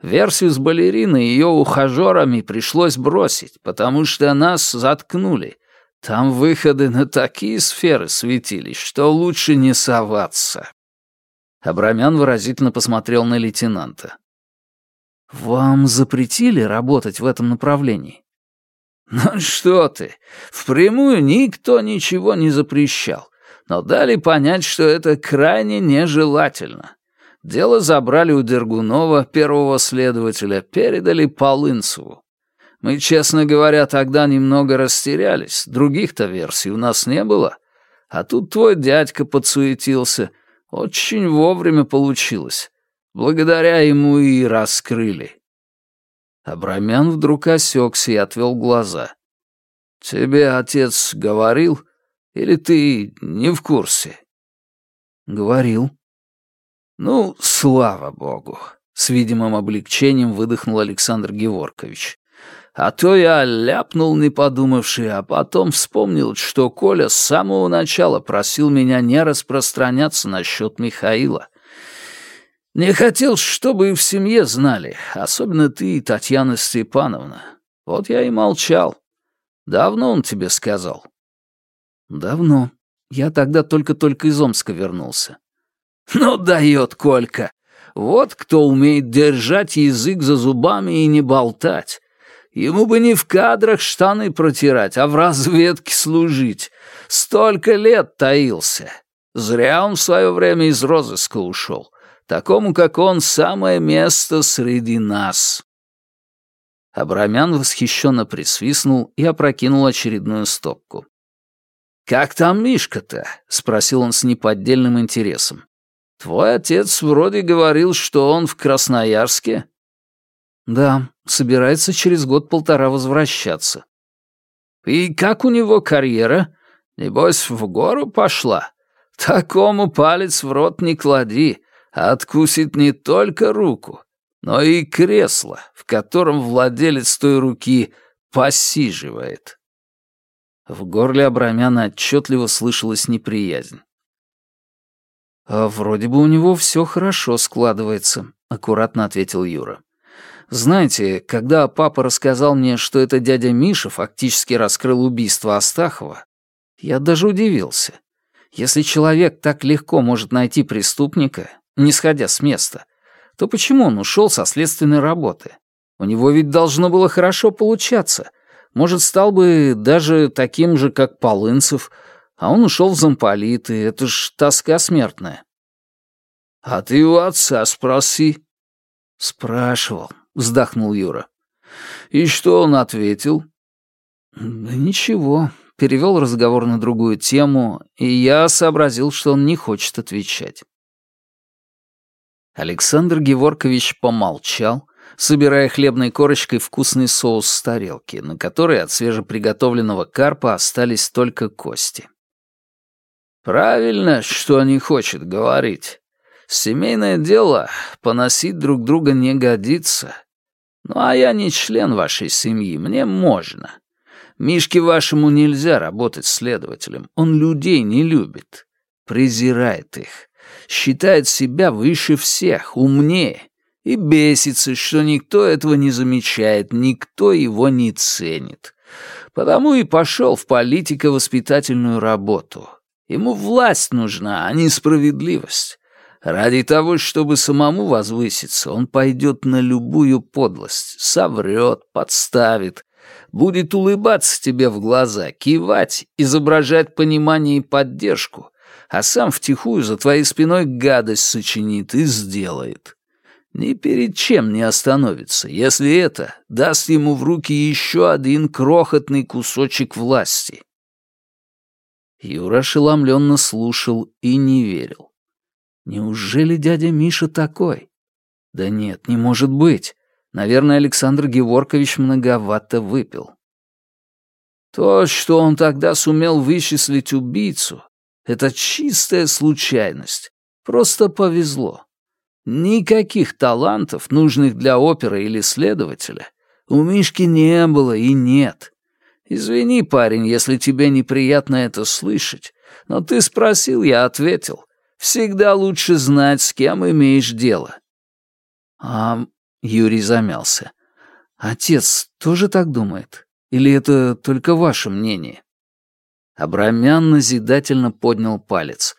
Версию с балериной и ее ухажерами пришлось бросить, потому что нас заткнули. Там выходы на такие сферы светились, что лучше не соваться. Абрамян выразительно посмотрел на лейтенанта. «Вам запретили работать в этом направлении?» «Ну что ты, впрямую никто ничего не запрещал, но дали понять, что это крайне нежелательно. Дело забрали у Дергунова, первого следователя, передали Полынцеву. Мы, честно говоря, тогда немного растерялись, других-то версий у нас не было. А тут твой дядька подсуетился. Очень вовремя получилось. Благодаря ему и раскрыли. Абрамян вдруг осекся и отвел глаза. «Тебе отец говорил? Или ты не в курсе?» «Говорил», «Ну, слава богу!» — с видимым облегчением выдохнул Александр Геворкович. «А то я ляпнул, не подумавший, а потом вспомнил, что Коля с самого начала просил меня не распространяться насчет Михаила. Не хотел, чтобы и в семье знали, особенно ты и Татьяна Степановна. Вот я и молчал. Давно он тебе сказал?» «Давно. Я тогда только-только из Омска вернулся. Ну, дает Колька. Вот кто умеет держать язык за зубами и не болтать. Ему бы не в кадрах штаны протирать, а в разведке служить. Столько лет таился. Зря он в свое время из розыска ушел. Такому, как он, самое место среди нас. Абрамян восхищенно присвистнул и опрокинул очередную стопку. «Как там Мишка-то?» — спросил он с неподдельным интересом. Твой отец вроде говорил, что он в Красноярске?» «Да, собирается через год-полтора возвращаться». «И как у него карьера? Небось, в гору пошла? Такому палец в рот не клади, откусит не только руку, но и кресло, в котором владелец той руки посиживает». В горле Абрамяна отчетливо слышалась неприязнь. «А вроде бы у него все хорошо складывается», — аккуратно ответил Юра. «Знаете, когда папа рассказал мне, что это дядя Миша фактически раскрыл убийство Астахова, я даже удивился. Если человек так легко может найти преступника, не сходя с места, то почему он ушел со следственной работы? У него ведь должно было хорошо получаться. Может, стал бы даже таким же, как Полынцев, а он ушел в замполиты, это ж тоска смертная. «А ты у отца спроси». «Спрашивал», — вздохнул Юра. «И что он ответил?» «Да ничего», — перевел разговор на другую тему, и я сообразил, что он не хочет отвечать. Александр Геворкович помолчал, собирая хлебной корочкой вкусный соус с тарелки, на которой от свежеприготовленного карпа остались только кости. Правильно, что не хочет говорить. Семейное дело поносить друг друга не годится. Ну а я не член вашей семьи, мне можно. Мишке вашему нельзя работать следователем. Он людей не любит. Презирает их. Считает себя выше всех, умнее. И бесится, что никто этого не замечает, никто его не ценит. Потому и пошел в политико-воспитательную работу. Ему власть нужна, а не справедливость. Ради того, чтобы самому возвыситься, он пойдет на любую подлость, соврет, подставит, будет улыбаться тебе в глаза, кивать, изображать понимание и поддержку, а сам втихую за твоей спиной гадость сочинит и сделает. Ни перед чем не остановится, если это даст ему в руки еще один крохотный кусочек власти. Юра ошеломленно слушал и не верил. Неужели дядя Миша такой? Да нет, не может быть. Наверное, Александр Геворкович многовато выпил. То, что он тогда сумел вычислить убийцу, это чистая случайность. Просто повезло. Никаких талантов, нужных для оперы или следователя, у Мишки не было и нет. Извини, парень, если тебе неприятно это слышать, но ты спросил, я ответил. Всегда лучше знать, с кем имеешь дело. А Юрий замялся. Отец тоже так думает? Или это только ваше мнение? Абрамян назидательно поднял палец.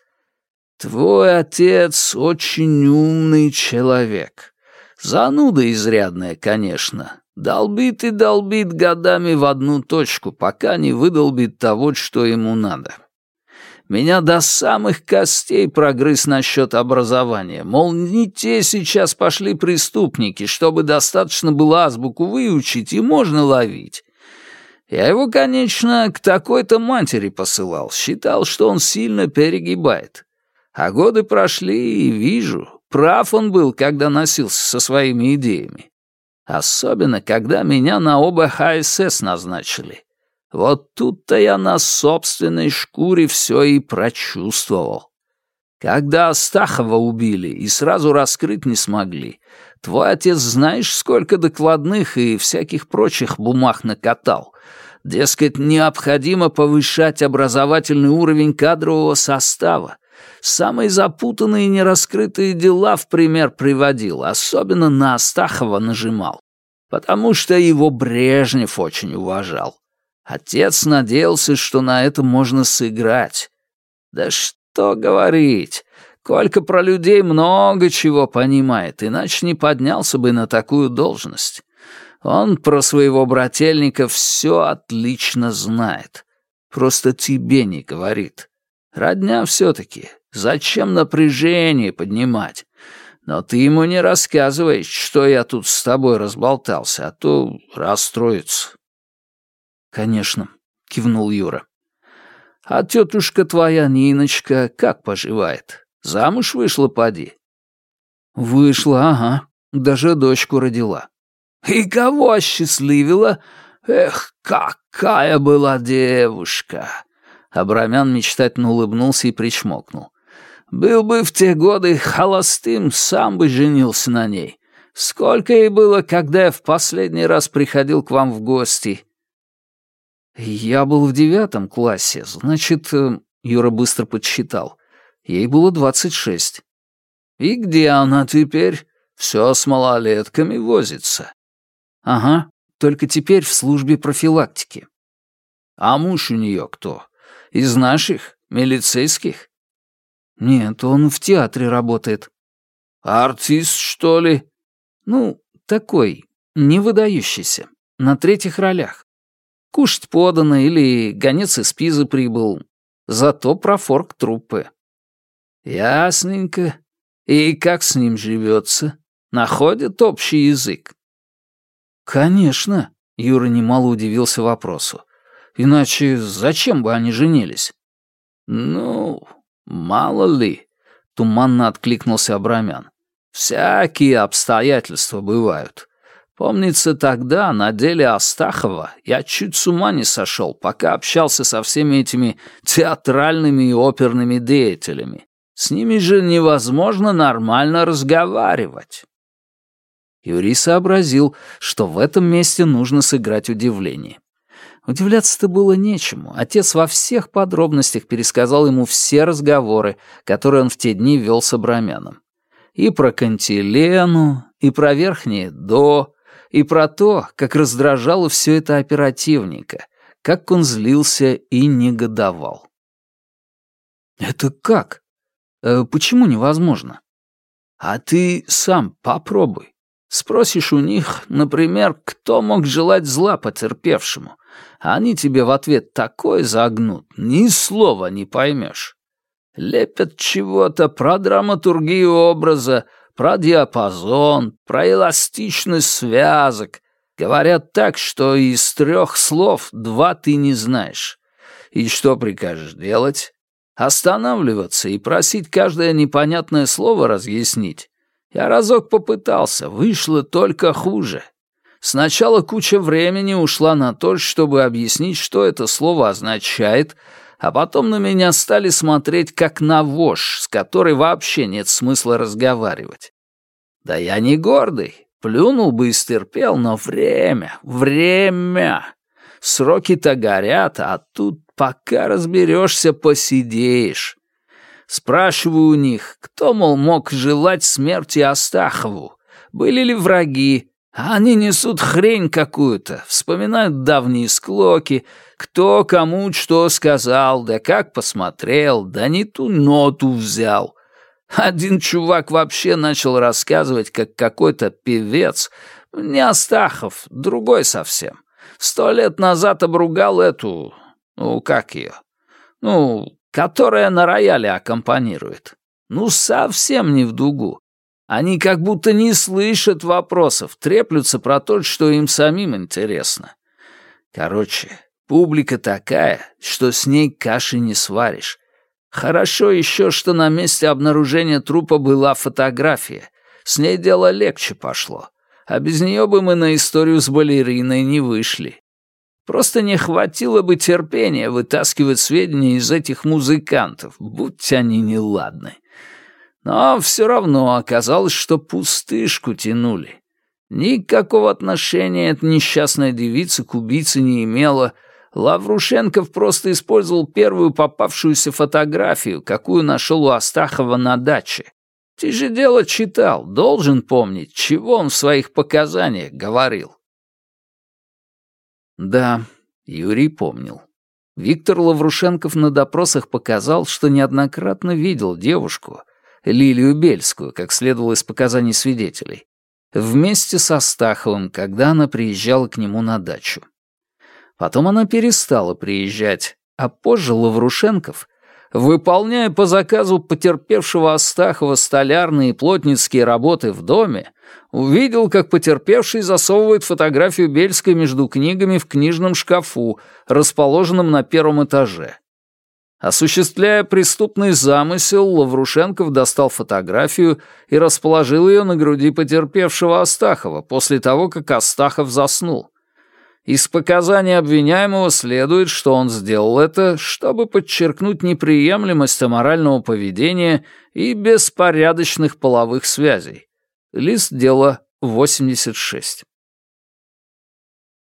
«Твой отец очень умный человек. Зануда изрядная, конечно. Долбит и долбит годами в одну точку, пока не выдолбит того, что ему надо. Меня до самых костей прогрыз насчет образования. Мол, не те сейчас пошли преступники, чтобы достаточно было азбуку выучить, и можно ловить. Я его, конечно, к такой-то матери посылал, считал, что он сильно перегибает. А годы прошли, и вижу, прав он был, когда носился со своими идеями. Особенно, когда меня на оба ХСС назначили. Вот тут-то я на собственной шкуре все и прочувствовал. Когда Астахова убили и сразу раскрыть не смогли, твой отец знаешь, сколько докладных и всяких прочих бумаг накатал. Дескать, необходимо повышать образовательный уровень кадрового состава. Самые запутанные и нераскрытые дела в пример приводил, особенно на Астахова нажимал. Потому что его Брежнев очень уважал. Отец надеялся, что на этом можно сыграть. Да что говорить, Колька про людей много чего понимает, иначе не поднялся бы на такую должность. Он про своего брательника все отлично знает. Просто тебе не говорит. Родня все-таки. Зачем напряжение поднимать? Но ты ему не рассказывай, что я тут с тобой разболтался, а то расстроится. «Конечно», — кивнул Юра. «А тетушка твоя, Ниночка, как поживает? Замуж вышла, поди?» «Вышла, ага. Даже дочку родила». «И кого осчастливила? Эх, какая была девушка!» Абрамян мечтательно улыбнулся и причмокнул. «Был бы в те годы холостым, сам бы женился на ней. Сколько ей было, когда я в последний раз приходил к вам в гости? «Я был в девятом классе, значит...» э, Юра быстро подсчитал. Ей было двадцать шесть. «И где она теперь? Все с малолетками возится». «Ага, только теперь в службе профилактики». «А муж у нее кто? Из наших? Милицейских?» «Нет, он в театре работает». «Артист, что ли?» «Ну, такой, не выдающийся, на третьих ролях. Кушать подано или гонец из Пизы прибыл. Зато профорк труппы. Ясненько. И как с ним живется? Находит общий язык? Конечно. Юра немало удивился вопросу. Иначе зачем бы они женились? Ну, мало ли. Туманно откликнулся Абрамян. Всякие обстоятельства бывают. Помнится, тогда на деле Астахова я чуть с ума не сошел, пока общался со всеми этими театральными и оперными деятелями. С ними же невозможно нормально разговаривать. Юрий сообразил, что в этом месте нужно сыграть удивление. Удивляться-то было нечему. Отец во всех подробностях пересказал ему все разговоры, которые он в те дни вел с Абрамяном. И про Кантилену, и про верхнее «до», и про то, как раздражало все это оперативника, как он злился и негодовал. «Это как? Э, почему невозможно?» А ты сам попробуй. Спросишь у них, например, кто мог желать зла потерпевшему, они тебе в ответ такое загнут, ни слова не поймешь. Лепят чего-то про драматургию образа, про диапазон, про эластичность связок. Говорят так, что из трех слов два ты не знаешь. И что прикажешь делать? Останавливаться и просить каждое непонятное слово разъяснить? Я разок попытался, вышло только хуже. Сначала куча времени ушла на то, чтобы объяснить, что это слово означает, а потом на меня стали смотреть как на вошь, с которой вообще нет смысла разговаривать. Да я не гордый, плюнул бы и стерпел, но время, время. Сроки-то горят, а тут пока разберешься, посидеешь. Спрашиваю у них, кто, мол, мог желать смерти Астахову? Были ли враги? А они несут хрень какую-то, вспоминают давние склоки, кто кому что сказал, да как посмотрел, да не ту ноту взял. Один чувак вообще начал рассказывать, как какой-то певец, не Астахов, другой совсем, сто лет назад обругал эту, ну, как ее, ну, которая на рояле аккомпанирует. Ну, совсем не в дугу. Они как будто не слышат вопросов, треплются про то, что им самим интересно. Короче, публика такая, что с ней каши не сваришь. Хорошо еще, что на месте обнаружения трупа была фотография. С ней дело легче пошло. А без нее бы мы на историю с балериной не вышли. Просто не хватило бы терпения вытаскивать сведения из этих музыкантов, будь они неладны. Но все равно оказалось, что пустышку тянули. Никакого отношения эта несчастная девица к убийце не имела. Лаврушенков просто использовал первую попавшуюся фотографию, какую нашел у Астахова на даче. Ты же дело читал, должен помнить, чего он в своих показаниях говорил. Да, Юрий помнил. Виктор Лаврушенков на допросах показал, что неоднократно видел девушку, Лилию Бельскую, как следовало из показаний свидетелей, вместе со Стаховым, когда она приезжала к нему на дачу. Потом она перестала приезжать, а позже Лаврушенков выполняя по заказу потерпевшего Астахова столярные и плотницкие работы в доме, увидел, как потерпевший засовывает фотографию Бельской между книгами в книжном шкафу, расположенном на первом этаже. Осуществляя преступный замысел, Лаврушенков достал фотографию и расположил ее на груди потерпевшего Астахова после того, как Астахов заснул. Из показаний обвиняемого следует, что он сделал это, чтобы подчеркнуть неприемлемость аморального поведения и беспорядочных половых связей. Лист дела 86.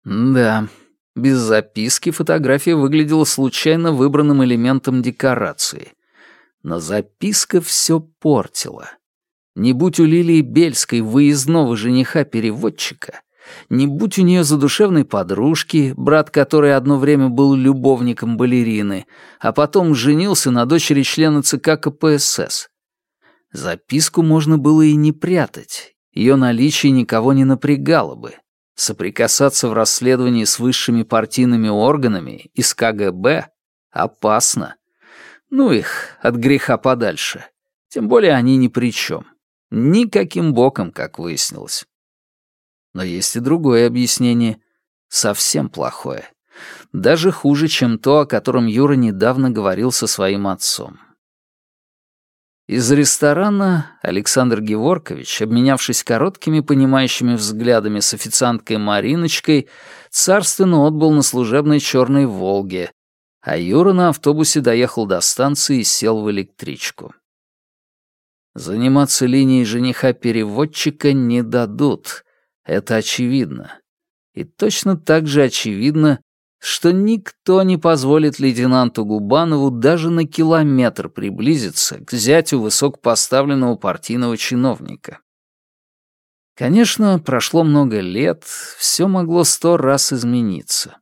Да, без записки фотография выглядела случайно выбранным элементом декорации. Но записка все портила. Не будь у Лилии Бельской выездного жениха-переводчика, не будь у нее задушевной подружки, брат которой одно время был любовником балерины, а потом женился на дочери члена ЦК КПСС. Записку можно было и не прятать, ее наличие никого не напрягало бы. Соприкасаться в расследовании с высшими партийными органами и КГБ опасно. Ну их, от греха подальше. Тем более они ни при чем. Никаким боком, как выяснилось. Но есть и другое объяснение. Совсем плохое. Даже хуже, чем то, о котором Юра недавно говорил со своим отцом. Из ресторана Александр Геворкович, обменявшись короткими понимающими взглядами с официанткой Мариночкой, царственно отбыл на служебной черной «Волге», а Юра на автобусе доехал до станции и сел в электричку. Заниматься линией жениха-переводчика не дадут, это очевидно. И точно так же очевидно, что никто не позволит лейтенанту Губанову даже на километр приблизиться к зятю высокопоставленного партийного чиновника. Конечно, прошло много лет, все могло сто раз измениться.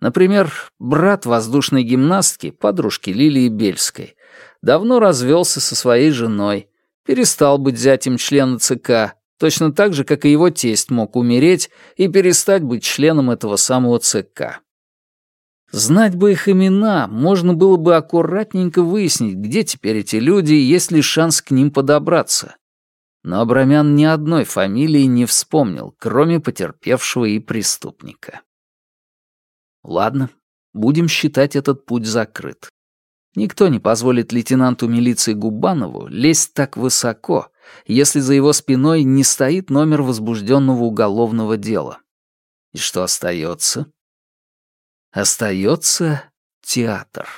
Например, брат воздушной гимнастки, подружки Лилии Бельской, давно развелся со своей женой, Перестал быть зятем члена ЦК, точно так же, как и его тесть мог умереть и перестать быть членом этого самого ЦК. Знать бы их имена, можно было бы аккуратненько выяснить, где теперь эти люди и есть ли шанс к ним подобраться. Но Абрамян ни одной фамилии не вспомнил, кроме потерпевшего и преступника. Ладно, будем считать этот путь закрыт. Никто не позволит лейтенанту милиции Губанову лезть так высоко, если за его спиной не стоит номер возбужденного уголовного дела. И что остается? Остается театр.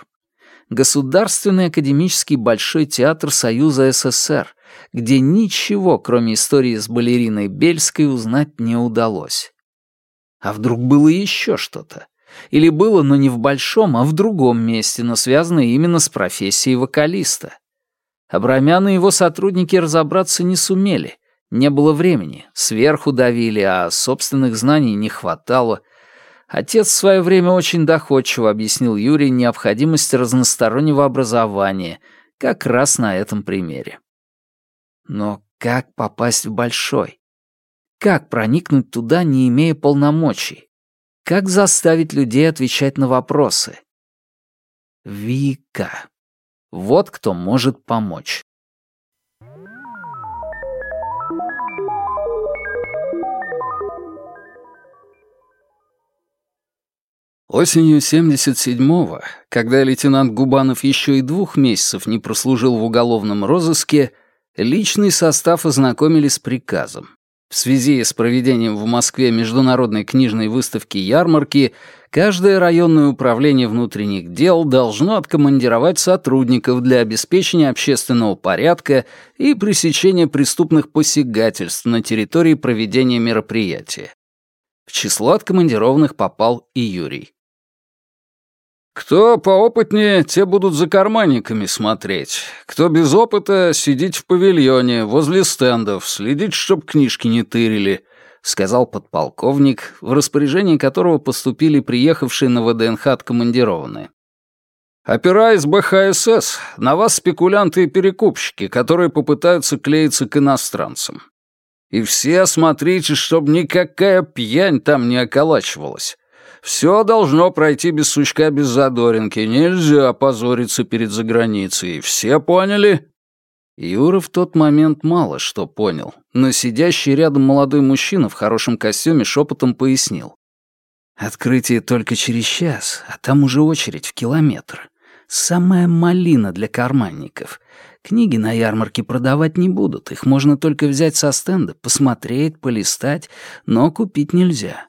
Государственный академический Большой театр Союза СССР, где ничего, кроме истории с балериной Бельской, узнать не удалось. А вдруг было еще что-то? Или было, но не в большом, а в другом месте, но связанное именно с профессией вокалиста? Абрамян и его сотрудники разобраться не сумели. Не было времени, сверху давили, а собственных знаний не хватало — Отец в свое время очень доходчиво объяснил Юрию необходимость разностороннего образования, как раз на этом примере. Но как попасть в Большой? Как проникнуть туда, не имея полномочий? Как заставить людей отвечать на вопросы? Вика. Вот кто может помочь. Осенью 77-го, когда лейтенант Губанов еще и двух месяцев не прослужил в уголовном розыске, личный состав ознакомили с приказом. В связи с проведением в Москве международной книжной выставки ярмарки каждое районное управление внутренних дел должно откомандировать сотрудников для обеспечения общественного порядка и пресечения преступных посягательств на территории проведения мероприятия. В число откомандированных попал и Юрий. Кто поопытнее, те будут за карманниками смотреть. Кто без опыта, сидеть в павильоне, возле стендов, следить, чтоб книжки не тырили», — сказал подполковник, в распоряжении которого поступили приехавшие на ВДНХ откомандированные. «Опера из БХСС, на вас спекулянты и перекупщики, которые попытаются клеиться к иностранцам. И все смотрите, чтоб никакая пьянь там не околачивалась». Все должно пройти без сучка, без задоринки. Нельзя опозориться перед заграницей. Все поняли?» Юра в тот момент мало что понял, но сидящий рядом молодой мужчина в хорошем костюме шепотом пояснил. «Открытие только через час, а там уже очередь в километр. Самая малина для карманников. Книги на ярмарке продавать не будут, их можно только взять со стенда, посмотреть, полистать, но купить нельзя.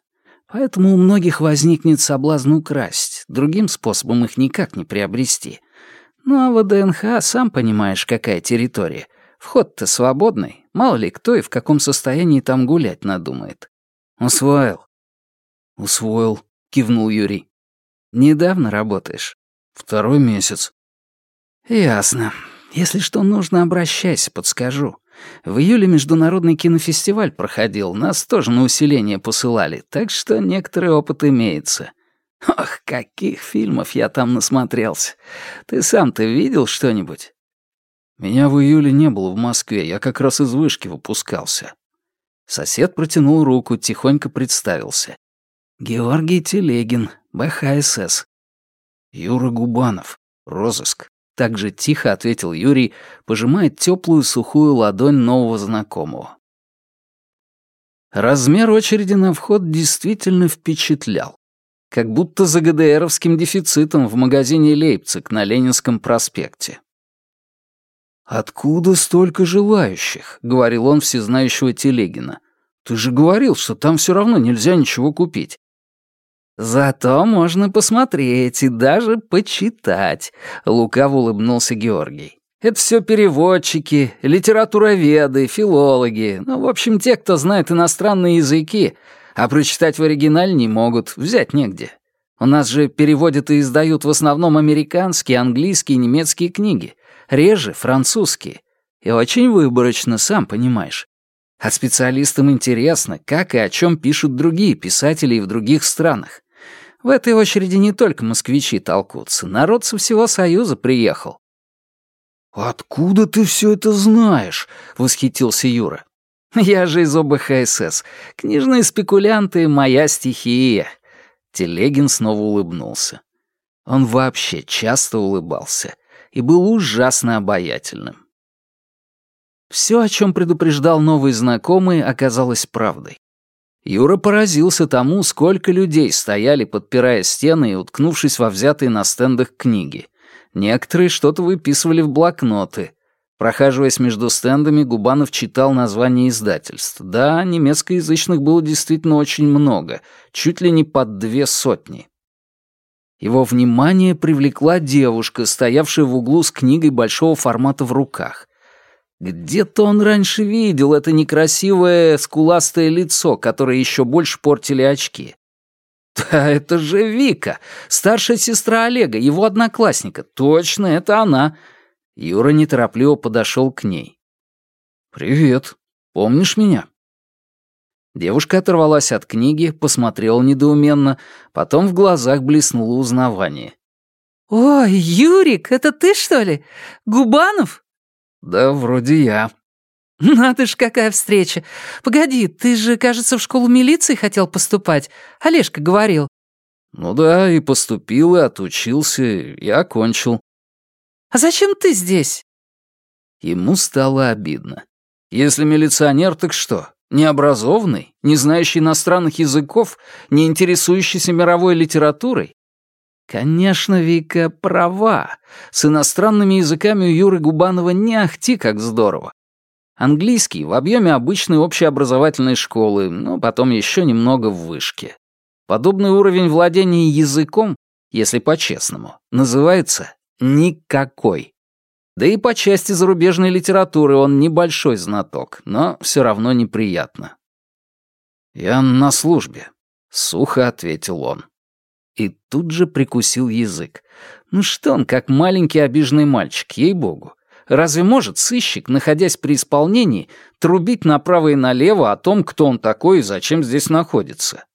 Поэтому у многих возникнет соблазн украсть, другим способом их никак не приобрести. Ну а ВДНХ, сам понимаешь, какая территория. Вход-то свободный, мало ли кто и в каком состоянии там гулять надумает. Усвоил? Усвоил, кивнул Юрий. Недавно работаешь? Второй месяц. Ясно. Если что нужно, обращайся, подскажу. В июле международный кинофестиваль проходил, нас тоже на усиление посылали, так что некоторый опыт имеется. Ох, каких фильмов я там насмотрелся. Ты сам-то видел что-нибудь? Меня в июле не было в Москве, я как раз из вышки выпускался. Сосед протянул руку, тихонько представился. Георгий Телегин, БХСС. Юра Губанов, розыск. Так же тихо ответил Юрий, пожимая теплую сухую ладонь нового знакомого. Размер очереди на вход действительно впечатлял. Как будто за ГДРовским дефицитом в магазине «Лейпциг» на Ленинском проспекте. «Откуда столько желающих?» — говорил он всезнающего Телегина. «Ты же говорил, что там все равно нельзя ничего купить. «Зато можно посмотреть и даже почитать», — лукаво улыбнулся Георгий. «Это все переводчики, литературоведы, филологи, ну, в общем, те, кто знает иностранные языки, а прочитать в оригинале не могут, взять негде. У нас же переводят и издают в основном американские, английские, немецкие книги, реже французские. И очень выборочно, сам понимаешь. А специалистам интересно, как и о чем пишут другие писатели в других странах. В этой очереди не только москвичи толкутся, народ со всего Союза приехал. «Откуда ты все это знаешь?» — восхитился Юра. «Я же из ОБХСС. Книжные спекулянты — моя стихия». Телегин снова улыбнулся. Он вообще часто улыбался и был ужасно обаятельным. Все, о чем предупреждал новый знакомый, оказалось правдой. Юра поразился тому, сколько людей стояли, подпирая стены и уткнувшись во взятые на стендах книги. Некоторые что-то выписывали в блокноты. Прохаживаясь между стендами, Губанов читал названия издательств. Да, немецкоязычных было действительно очень много, чуть ли не под две сотни. Его внимание привлекла девушка, стоявшая в углу с книгой большого формата в руках. Где-то он раньше видел это некрасивое скуластое лицо, которое еще больше портили очки. Да, это же Вика, старшая сестра Олега, его одноклассника. Точно, это она. Юра неторопливо подошел к ней. «Привет. Помнишь меня?» Девушка оторвалась от книги, посмотрела недоуменно, потом в глазах блеснуло узнавание. «Ой, Юрик, это ты, что ли? Губанов?» «Да, вроде я». <laughs> «Надо ж, какая встреча! Погоди, ты же, кажется, в школу милиции хотел поступать. Олежка говорил». «Ну да, и поступил, и отучился, и окончил». «А зачем ты здесь?» Ему стало обидно. «Если милиционер, так что, необразованный, не знающий иностранных языков, не интересующийся мировой литературой? Конечно, Вика права. С иностранными языками у Юры Губанова не ахти как здорово. Английский в объеме обычной общеобразовательной школы, но потом еще немного в вышке. Подобный уровень владения языком, если по-честному, называется «никакой». Да и по части зарубежной литературы он небольшой знаток, но все равно неприятно. «Я на службе», — сухо ответил он и тут же прикусил язык. Ну что он, как маленький обиженный мальчик, ей-богу. Разве может сыщик, находясь при исполнении, трубить направо и налево о том, кто он такой и зачем здесь находится?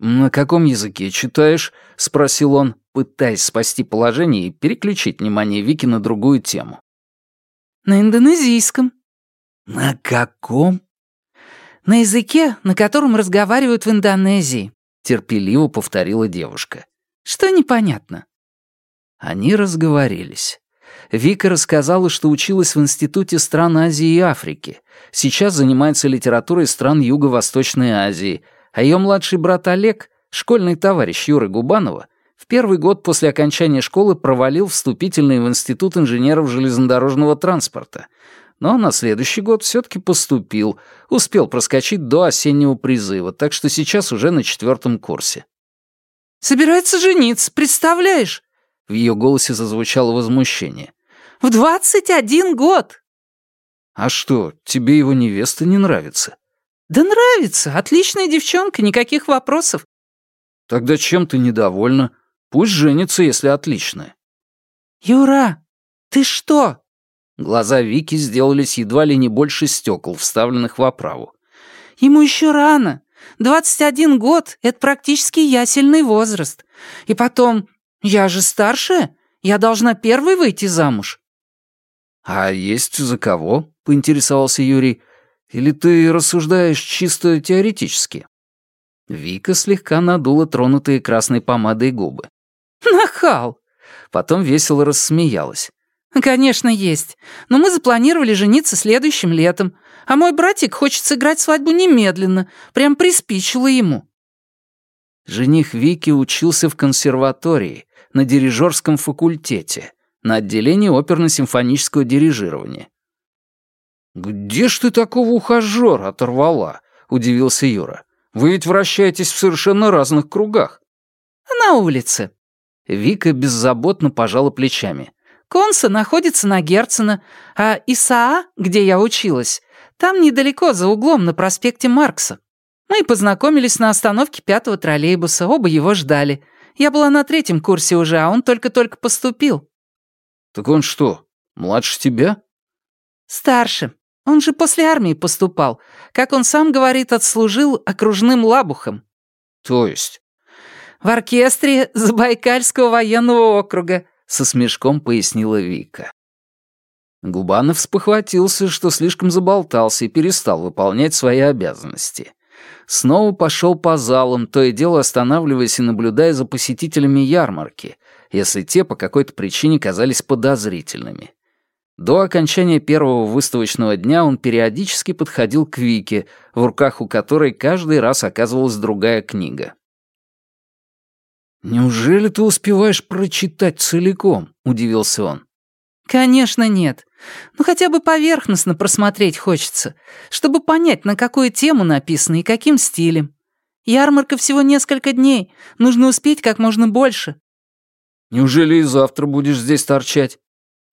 «На каком языке читаешь?» — спросил он, пытаясь спасти положение и переключить внимание Вики на другую тему. «На индонезийском». «На каком?» «На языке, на котором разговаривают в Индонезии терпеливо повторила девушка. Что непонятно? Они разговорились. Вика рассказала, что училась в Институте стран Азии и Африки. Сейчас занимается литературой стран Юго-Восточной Азии, а ее младший брат Олег, школьный товарищ Юры Губанова, в первый год после окончания школы провалил вступительный в Институт инженеров железнодорожного транспорта, но на следующий год все-таки поступил, успел проскочить до осеннего призыва, так что сейчас уже на четвертом курсе. «Собирается жениться, представляешь?» В ее голосе зазвучало возмущение. «В двадцать один год!» «А что, тебе его невеста не нравится?» «Да нравится. Отличная девчонка, никаких вопросов». «Тогда чем ты недовольна? Пусть женится, если отличная». «Юра, ты что?» Глаза Вики сделались едва ли не больше стекол, вставленных в оправу. «Ему еще рано. Двадцать один год — это практически ясельный возраст. И потом, я же старшая, я должна первой выйти замуж». «А есть за кого?» — поинтересовался Юрий. «Или ты рассуждаешь чисто теоретически?» Вика слегка надула тронутые красной помадой губы. «Нахал!» Потом весело рассмеялась. «Конечно, есть. Но мы запланировали жениться следующим летом. А мой братик хочет сыграть свадьбу немедленно. Прям приспичило ему». Жених Вики учился в консерватории, на дирижерском факультете, на отделении оперно-симфонического дирижирования. «Где ж ты такого ухажера оторвала?» — удивился Юра. «Вы ведь вращаетесь в совершенно разных кругах». «На улице». Вика беззаботно пожала плечами. Конса находится на Герцена, а Исаа, где я училась, там недалеко, за углом, на проспекте Маркса. Мы познакомились на остановке пятого троллейбуса, оба его ждали. Я была на третьем курсе уже, а он только-только поступил». «Так он что, младше тебя?» «Старше. Он же после армии поступал. Как он сам говорит, отслужил окружным лабухом». «То есть?» «В оркестре Забайкальского военного округа», со смешком пояснила Вика. Губанов спохватился, что слишком заболтался и перестал выполнять свои обязанности. Снова пошел по залам, то и дело останавливаясь и наблюдая за посетителями ярмарки, если те по какой-то причине казались подозрительными. До окончания первого выставочного дня он периодически подходил к Вике, в руках у которой каждый раз оказывалась другая книга. «Неужели ты успеваешь прочитать целиком?» — удивился он. «Конечно нет. Ну хотя бы поверхностно просмотреть хочется, чтобы понять, на какую тему написано и каким стилем. Ярмарка всего несколько дней, нужно успеть как можно больше». «Неужели и завтра будешь здесь торчать?»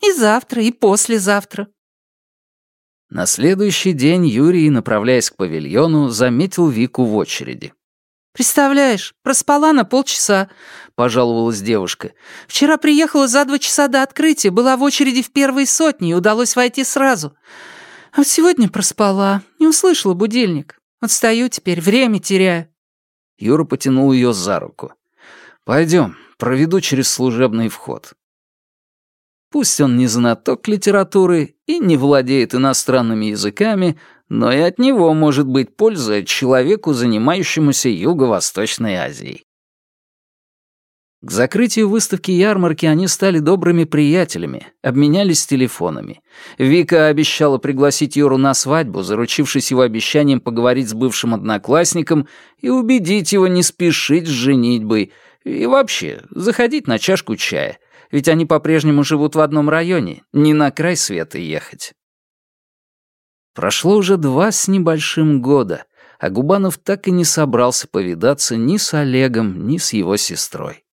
«И завтра, и послезавтра». На следующий день Юрий, направляясь к павильону, заметил Вику в очереди. «Представляешь, проспала на полчаса», — пожаловалась девушка. «Вчера приехала за два часа до открытия, была в очереди в первой сотне и удалось войти сразу. А вот сегодня проспала, не услышала будильник. Отстаю теперь, время теряю». Юра потянул ее за руку. «Пойдем, проведу через служебный вход». Пусть он не знаток литературы и не владеет иностранными языками, но и от него может быть польза человеку, занимающемуся Юго-Восточной Азией. К закрытию выставки ярмарки они стали добрыми приятелями, обменялись телефонами. Вика обещала пригласить Юру на свадьбу, заручившись его обещанием поговорить с бывшим одноклассником и убедить его не спешить с женитьбой и вообще заходить на чашку чая, ведь они по-прежнему живут в одном районе, не на край света ехать. Прошло уже два с небольшим года, а Губанов так и не собрался повидаться ни с Олегом, ни с его сестрой.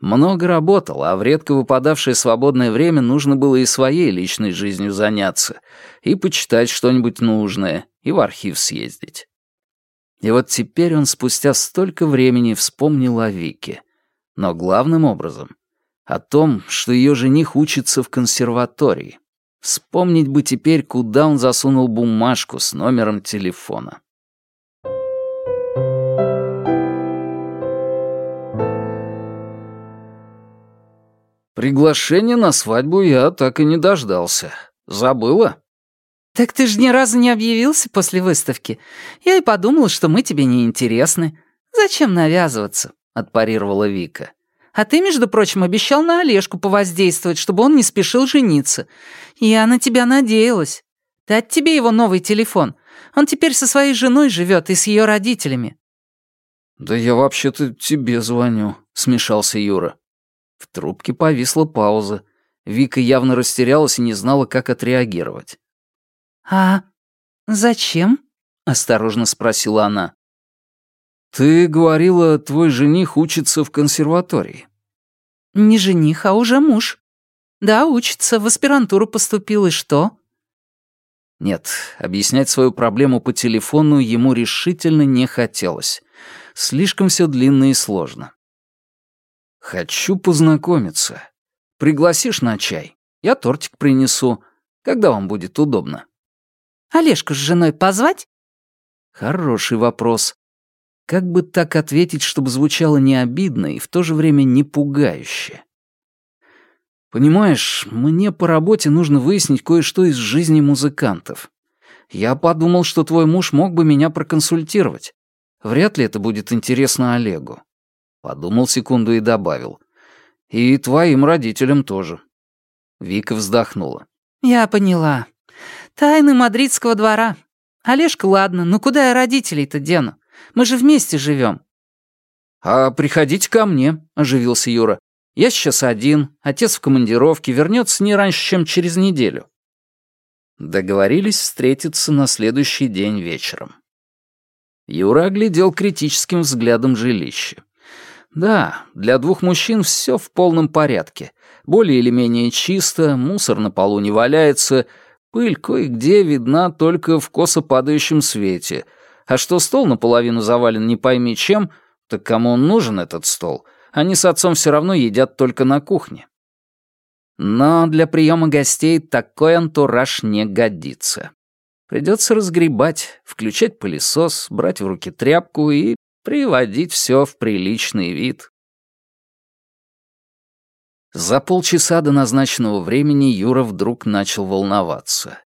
Много работал, а в редко выпадавшее свободное время нужно было и своей личной жизнью заняться, и почитать что-нибудь нужное, и в архив съездить. И вот теперь он спустя столько времени вспомнил о Вике. Но главным образом — о том, что ее жених учится в консерватории. Вспомнить бы теперь, куда он засунул бумажку с номером телефона. Приглашение на свадьбу я так и не дождался. Забыла? «Так ты же ни разу не объявился после выставки. Я и подумала, что мы тебе не интересны. Зачем навязываться?» — отпарировала Вика. А ты, между прочим, обещал на Олежку повоздействовать, чтобы он не спешил жениться. Я на тебя надеялась. Дать тебе его новый телефон. Он теперь со своей женой живет и с ее родителями». «Да я вообще-то тебе звоню», — смешался Юра. В трубке повисла пауза. Вика явно растерялась и не знала, как отреагировать. «А зачем?» — осторожно спросила она. «Ты говорила, твой жених учится в консерватории». «Не жених, а уже муж. Да, учится, в аспирантуру поступил, и что?» Нет, объяснять свою проблему по телефону ему решительно не хотелось. Слишком все длинно и сложно. «Хочу познакомиться. Пригласишь на чай? Я тортик принесу. Когда вам будет удобно?» «Олежку с женой позвать?» Хороший вопрос. Как бы так ответить, чтобы звучало не обидно и в то же время не пугающе? Понимаешь, мне по работе нужно выяснить кое-что из жизни музыкантов. Я подумал, что твой муж мог бы меня проконсультировать. Вряд ли это будет интересно Олегу. Подумал секунду и добавил. И твоим родителям тоже. Вика вздохнула. Я поняла. Тайны мадридского двора. Олежка, ладно, но куда я родителей-то дену? Мы же вместе живем». «А приходите ко мне», — оживился Юра. «Я сейчас один, отец в командировке, вернется не раньше, чем через неделю». Договорились встретиться на следующий день вечером. Юра оглядел критическим взглядом жилище. Да, для двух мужчин все в полном порядке. Более или менее чисто, мусор на полу не валяется, пыль кое-где видна только в косо падающем свете — а что стол наполовину завален не пойми чем, так кому он нужен, этот стол? Они с отцом все равно едят только на кухне. Но для приема гостей такой антураж не годится. Придется разгребать, включать пылесос, брать в руки тряпку и приводить все в приличный вид. За полчаса до назначенного времени Юра вдруг начал волноваться.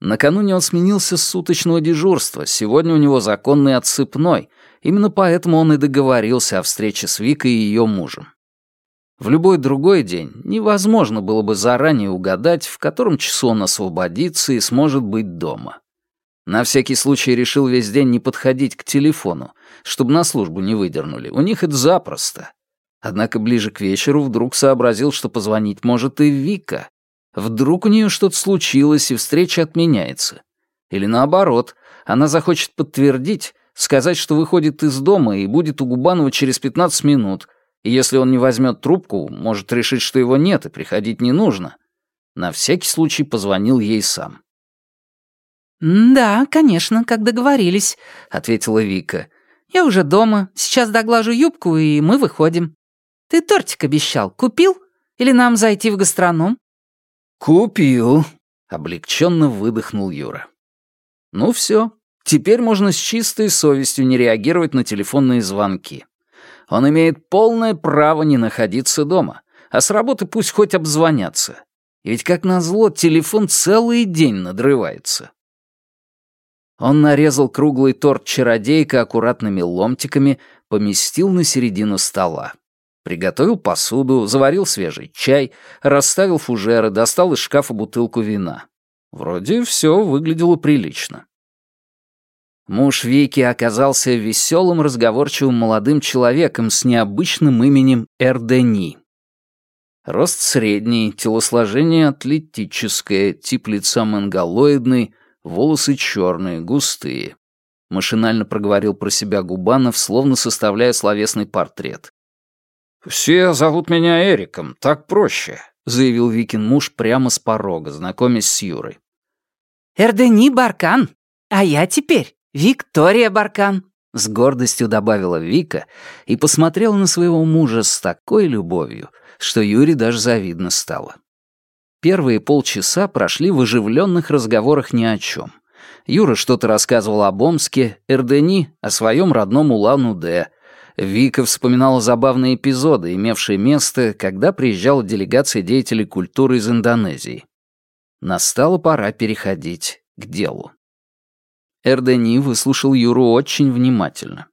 Накануне он сменился с суточного дежурства, сегодня у него законный отсыпной, именно поэтому он и договорился о встрече с Викой и ее мужем. В любой другой день невозможно было бы заранее угадать, в котором часу он освободится и сможет быть дома. На всякий случай решил весь день не подходить к телефону, чтобы на службу не выдернули. У них это запросто. Однако ближе к вечеру вдруг сообразил, что позвонить может и Вика. Вдруг у нее что-то случилось, и встреча отменяется. Или наоборот, она захочет подтвердить, сказать, что выходит из дома и будет у Губанова через 15 минут, и если он не возьмет трубку, может решить, что его нет и приходить не нужно. На всякий случай позвонил ей сам. «Да, конечно, как договорились», — ответила Вика. «Я уже дома, сейчас доглажу юбку, и мы выходим. Ты тортик обещал, купил? Или нам зайти в гастроном?» «Купил», — облегченно выдохнул Юра. «Ну все, теперь можно с чистой совестью не реагировать на телефонные звонки. Он имеет полное право не находиться дома, а с работы пусть хоть обзвонятся. И ведь, как назло, телефон целый день надрывается». Он нарезал круглый торт чародейка аккуратными ломтиками, поместил на середину стола. Приготовил посуду, заварил свежий чай, расставил фужеры, достал из шкафа бутылку вина. Вроде все выглядело прилично. Муж Вики оказался веселым, разговорчивым молодым человеком с необычным именем Эрдени. Рост средний, телосложение атлетическое, тип лица монголоидный — волосы черные, густые. Машинально проговорил про себя Губанов, словно составляя словесный портрет. «Все зовут меня Эриком, так проще», — заявил Викин муж прямо с порога, знакомясь с Юрой. «Эрдени Баркан, а я теперь Виктория Баркан», — с гордостью добавила Вика и посмотрела на своего мужа с такой любовью, что Юре даже завидно стало. Первые полчаса прошли в оживленных разговорах ни о чем. Юра что-то рассказывал об Омске, Эрдени — о своем родном Улан-Удэ. Вика вспоминала забавные эпизоды, имевшие место, когда приезжала делегация деятелей культуры из Индонезии. Настала пора переходить к делу. Эрдени выслушал Юру очень внимательно.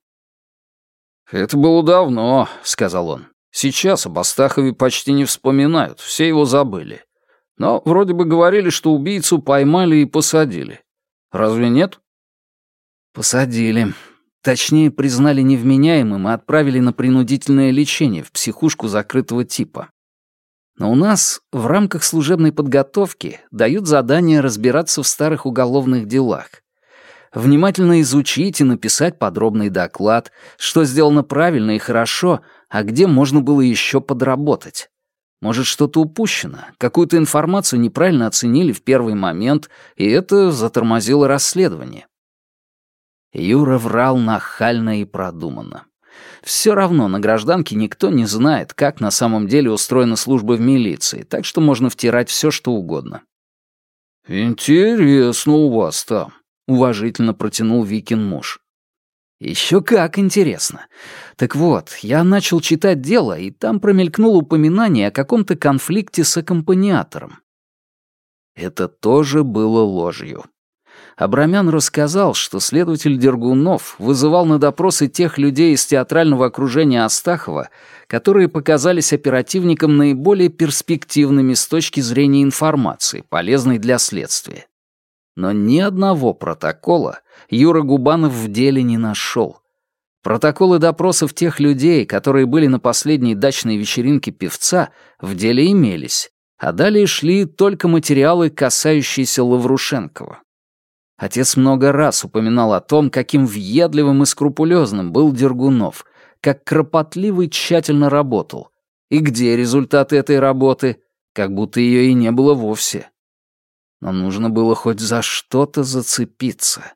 «Это было давно», — сказал он. «Сейчас об Астахове почти не вспоминают, все его забыли. Но вроде бы говорили, что убийцу поймали и посадили. Разве нет? Посадили. Точнее, признали невменяемым и отправили на принудительное лечение в психушку закрытого типа. Но у нас в рамках служебной подготовки дают задание разбираться в старых уголовных делах. Внимательно изучить и написать подробный доклад, что сделано правильно и хорошо, а где можно было еще подработать. Может, что-то упущено, какую-то информацию неправильно оценили в первый момент, и это затормозило расследование. Юра врал нахально и продуманно. Все равно на гражданке никто не знает, как на самом деле устроена служба в милиции, так что можно втирать все, что угодно. «Интересно у вас там», — уважительно протянул Викин муж. Еще как интересно. Так вот, я начал читать дело, и там промелькнуло упоминание о каком-то конфликте с аккомпаниатором. Это тоже было ложью. Абрамян рассказал, что следователь Дергунов вызывал на допросы тех людей из театрального окружения Астахова, которые показались оперативникам наиболее перспективными с точки зрения информации, полезной для следствия. Но ни одного протокола Юра Губанов в деле не нашел. Протоколы допросов тех людей, которые были на последней дачной вечеринке певца, в деле имелись, а далее шли только материалы, касающиеся Лаврушенкова. Отец много раз упоминал о том, каким въедливым и скрупулезным был Дергунов, как кропотливый тщательно работал. И где результаты этой работы? Как будто ее и не было вовсе но нужно было хоть за что-то зацепиться.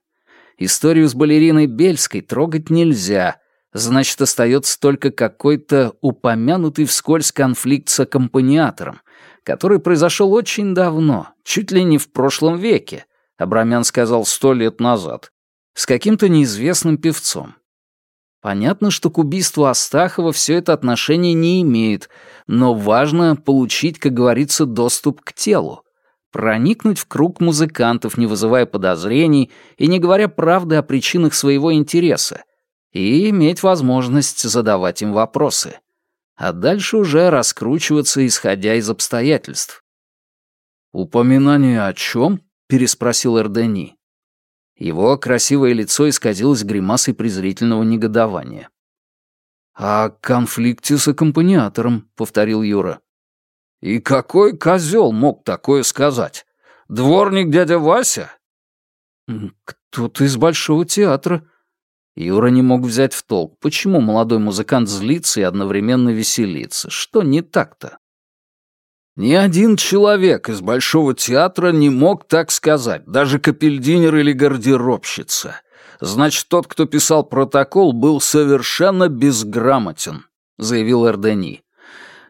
Историю с балериной Бельской трогать нельзя, значит, остается только какой-то упомянутый вскользь конфликт с аккомпаниатором, который произошел очень давно, чуть ли не в прошлом веке, Абрамян сказал сто лет назад, с каким-то неизвестным певцом. Понятно, что к убийству Астахова все это отношение не имеет, но важно получить, как говорится, доступ к телу. Проникнуть в круг музыкантов, не вызывая подозрений и не говоря правды о причинах своего интереса, и иметь возможность задавать им вопросы. А дальше уже раскручиваться, исходя из обстоятельств. «Упоминание о чем?» — переспросил Эрдени. Его красивое лицо исказилось гримасой презрительного негодования. «О конфликте с аккомпаниатором», — повторил Юра. «И какой козел мог такое сказать? Дворник дядя Вася?» «Кто-то из Большого театра». Юра не мог взять в толк, почему молодой музыкант злится и одновременно веселится. Что не так-то? Ни один человек из Большого театра не мог так сказать, даже капельдинер или гардеробщица. Значит, тот, кто писал протокол, был совершенно безграмотен, заявил Эрдени.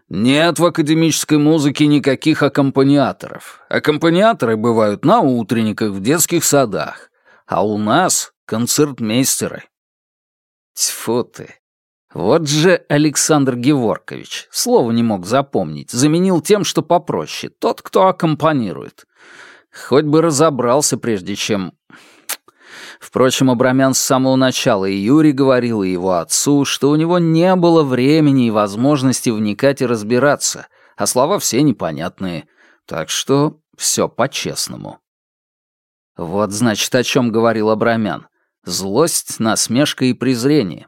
Нет в академической музыке никаких аккомпаниаторов. Аккомпаниаторы бывают на утренниках, в детских садах. А у нас концертмейстеры. Тьфу ты. Вот же Александр Геворкович, слово не мог запомнить, заменил тем, что попроще, тот, кто аккомпанирует. Хоть бы разобрался, прежде чем... Впрочем, Абрамян с самого начала и Юрий говорил и его отцу, что у него не было времени и возможности вникать и разбираться, а слова все непонятные, так что все по-честному. Вот, значит, о чем говорил Абрамян. Злость, насмешка и презрение.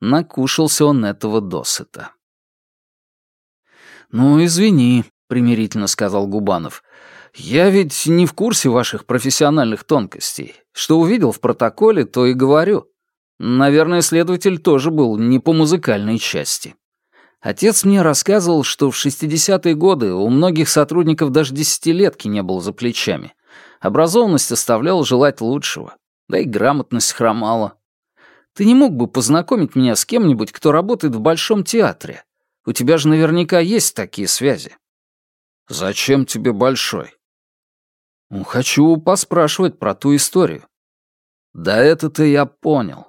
Накушался он этого досыта. «Ну, извини», — примирительно сказал Губанов. «Я ведь не в курсе ваших профессиональных тонкостей. Что увидел в протоколе, то и говорю. Наверное, следователь тоже был не по музыкальной части. Отец мне рассказывал, что в 60-е годы у многих сотрудников даже десятилетки не было за плечами. Образованность оставляла желать лучшего, да и грамотность хромала. Ты не мог бы познакомить меня с кем-нибудь, кто работает в Большом театре? У тебя же наверняка есть такие связи». «Зачем тебе Большой?» «Ну, хочу поспрашивать про ту историю». «Да это-то я понял.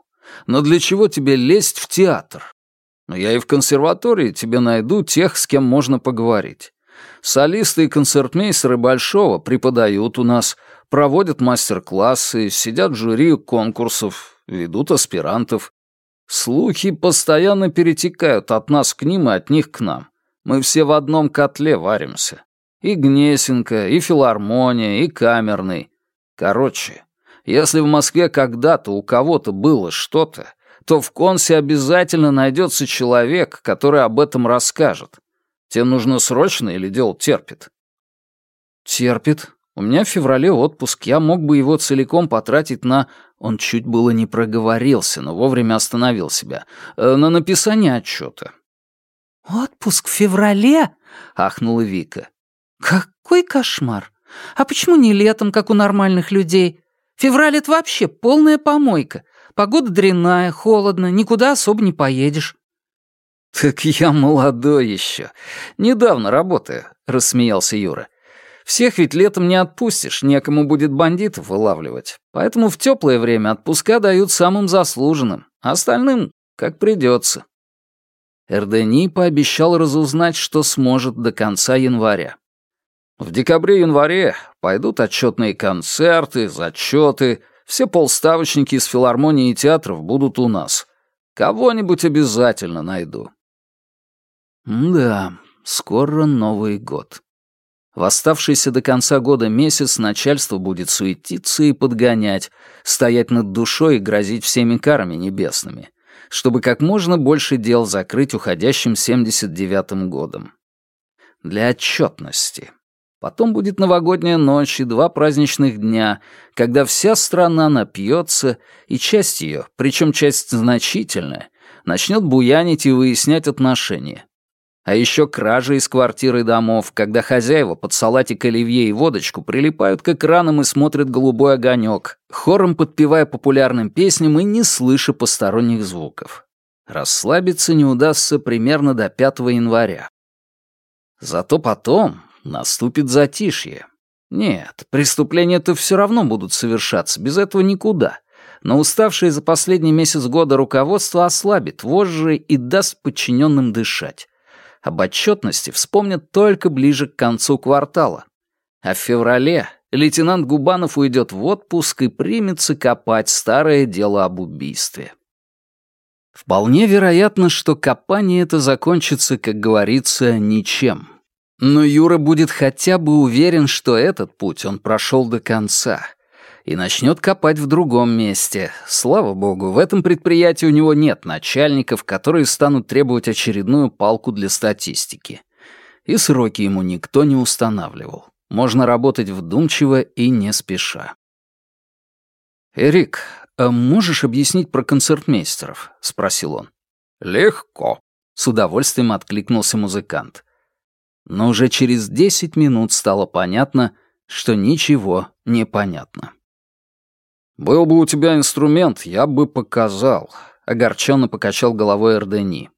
Но для чего тебе лезть в театр? Но я и в консерватории тебе найду тех, с кем можно поговорить. Солисты и концертмейстеры Большого преподают у нас, проводят мастер-классы, сидят в жюри конкурсов, ведут аспирантов. Слухи постоянно перетекают от нас к ним и от них к нам. Мы все в одном котле варимся. И Гнесинка, и филармония, и камерный. Короче, если в Москве когда-то у кого-то было что-то, то в Консе обязательно найдется человек, который об этом расскажет. Тебе нужно срочно или дело терпит? Терпит. У меня в феврале отпуск, я мог бы его целиком потратить на он чуть было не проговорился, но вовремя остановил себя. Э, на написание отчета. «Отпуск в феврале?» — ахнула Вика. «Какой кошмар! А почему не летом, как у нормальных людей? Февраль — это вообще полная помойка. Погода дрянная, холодно, никуда особо не поедешь». «Так я молодой еще. Недавно работаю», — рассмеялся Юра. Всех ведь летом не отпустишь, некому будет бандитов вылавливать. Поэтому в теплое время отпуска дают самым заслуженным, а остальным как придется. Эрдени пообещал разузнать, что сможет до конца января. В декабре-январе пойдут отчетные концерты, зачеты, все полставочники из филармонии и театров будут у нас. Кого-нибудь обязательно найду. Да, скоро Новый год. В оставшийся до конца года месяц начальство будет суетиться и подгонять, стоять над душой и грозить всеми карами небесными, чтобы как можно больше дел закрыть уходящим 79-м годом. Для отчетности. Потом будет новогодняя ночь и два праздничных дня, когда вся страна напьется, и часть ее, причем часть значительная, начнет буянить и выяснять отношения. А еще кражи из квартир и домов, когда хозяева под салатик оливье и водочку прилипают к экранам и смотрят голубой огонек, хором подпевая популярным песням и не слыша посторонних звуков. Расслабиться не удастся примерно до 5 января. Зато потом наступит затишье. Нет, преступления-то все равно будут совершаться, без этого никуда. но уставшее за последний месяц года руководство ослабит вожжи и даст подчиненным дышать. Об отчетности вспомнят только ближе к концу квартала. А в феврале лейтенант Губанов уйдет в отпуск и примется копать старое дело об убийстве. Вполне вероятно, что копание это закончится, как говорится, ничем. Но Юра будет хотя бы уверен, что этот путь он прошел до конца — и начнет копать в другом месте. Слава богу, в этом предприятии у него нет начальников, которые станут требовать очередную палку для статистики. И сроки ему никто не устанавливал. Можно работать вдумчиво и не спеша. «Эрик, а можешь объяснить про концертмейстеров?» — спросил он. «Легко», — с удовольствием откликнулся музыкант. Но уже через десять минут стало понятно, что ничего не понятно. «Был бы у тебя инструмент, я бы показал», — огорченно покачал головой Эрдени.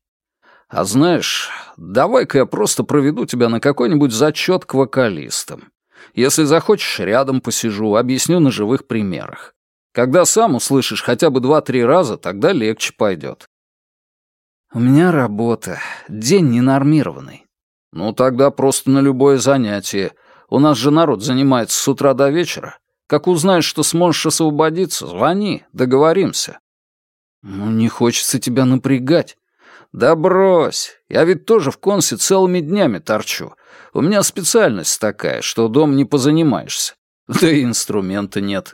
«А знаешь, давай-ка я просто проведу тебя на какой-нибудь зачет к вокалистам. Если захочешь, рядом посижу, объясню на живых примерах. Когда сам услышишь хотя бы два-три раза, тогда легче пойдет». «У меня работа, день ненормированный». «Ну тогда просто на любое занятие. У нас же народ занимается с утра до вечера. Как узнаешь, что сможешь освободиться, звони, договоримся». «Ну, не хочется тебя напрягать». «Да брось, я ведь тоже в консе целыми днями торчу. У меня специальность такая, что дом не позанимаешься. Да и инструмента нет».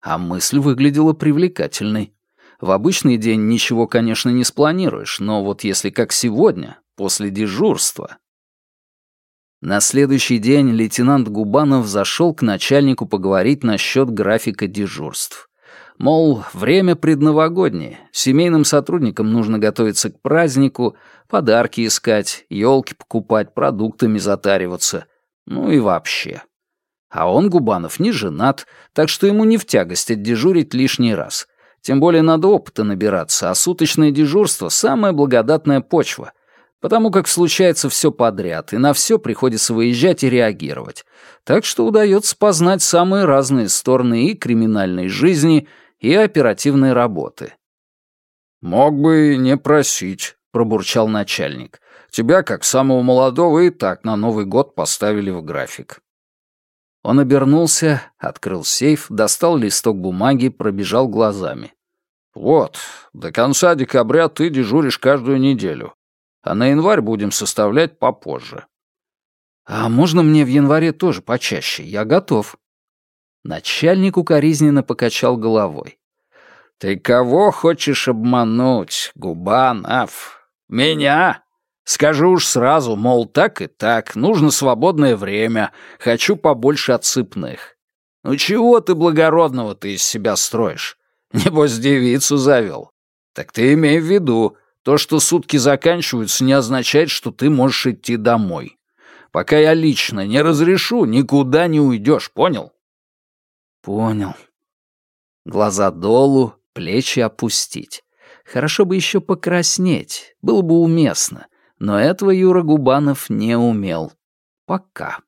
А мысль выглядела привлекательной. В обычный день ничего, конечно, не спланируешь, но вот если как сегодня, после дежурства... На следующий день лейтенант Губанов зашел к начальнику поговорить насчет графика дежурств. Мол, время предновогоднее, семейным сотрудникам нужно готовиться к празднику, подарки искать, елки покупать, продуктами затариваться. Ну и вообще. А он, Губанов, не женат, так что ему не в тягость отдежурить лишний раз. Тем более надо опыта набираться, а суточное дежурство — самая благодатная почва, потому как случается все подряд, и на все приходится выезжать и реагировать. Так что удается познать самые разные стороны и криминальной жизни, и оперативной работы. «Мог бы не просить», — пробурчал начальник. «Тебя, как самого молодого, и так на Новый год поставили в график». Он обернулся, открыл сейф, достал листок бумаги, пробежал глазами. «Вот, до конца декабря ты дежуришь каждую неделю а на январь будем составлять попозже». «А можно мне в январе тоже почаще? Я готов». Начальник укоризненно покачал головой. «Ты кого хочешь обмануть, Губанов? Меня? Скажу уж сразу, мол, так и так, нужно свободное время, хочу побольше отсыпных. Ну чего ты благородного ты из себя строишь? Небось, девицу завел. Так ты имей в виду, то, что сутки заканчиваются, не означает, что ты можешь идти домой. Пока я лично не разрешу, никуда не уйдешь, понял? Понял. Глаза долу, плечи опустить. Хорошо бы еще покраснеть, было бы уместно. Но этого Юра Губанов не умел. Пока.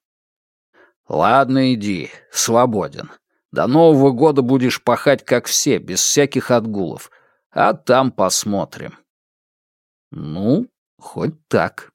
Ладно, иди, свободен. До Нового года будешь пахать, как все, без всяких отгулов. А там посмотрим. Ну, хоть так.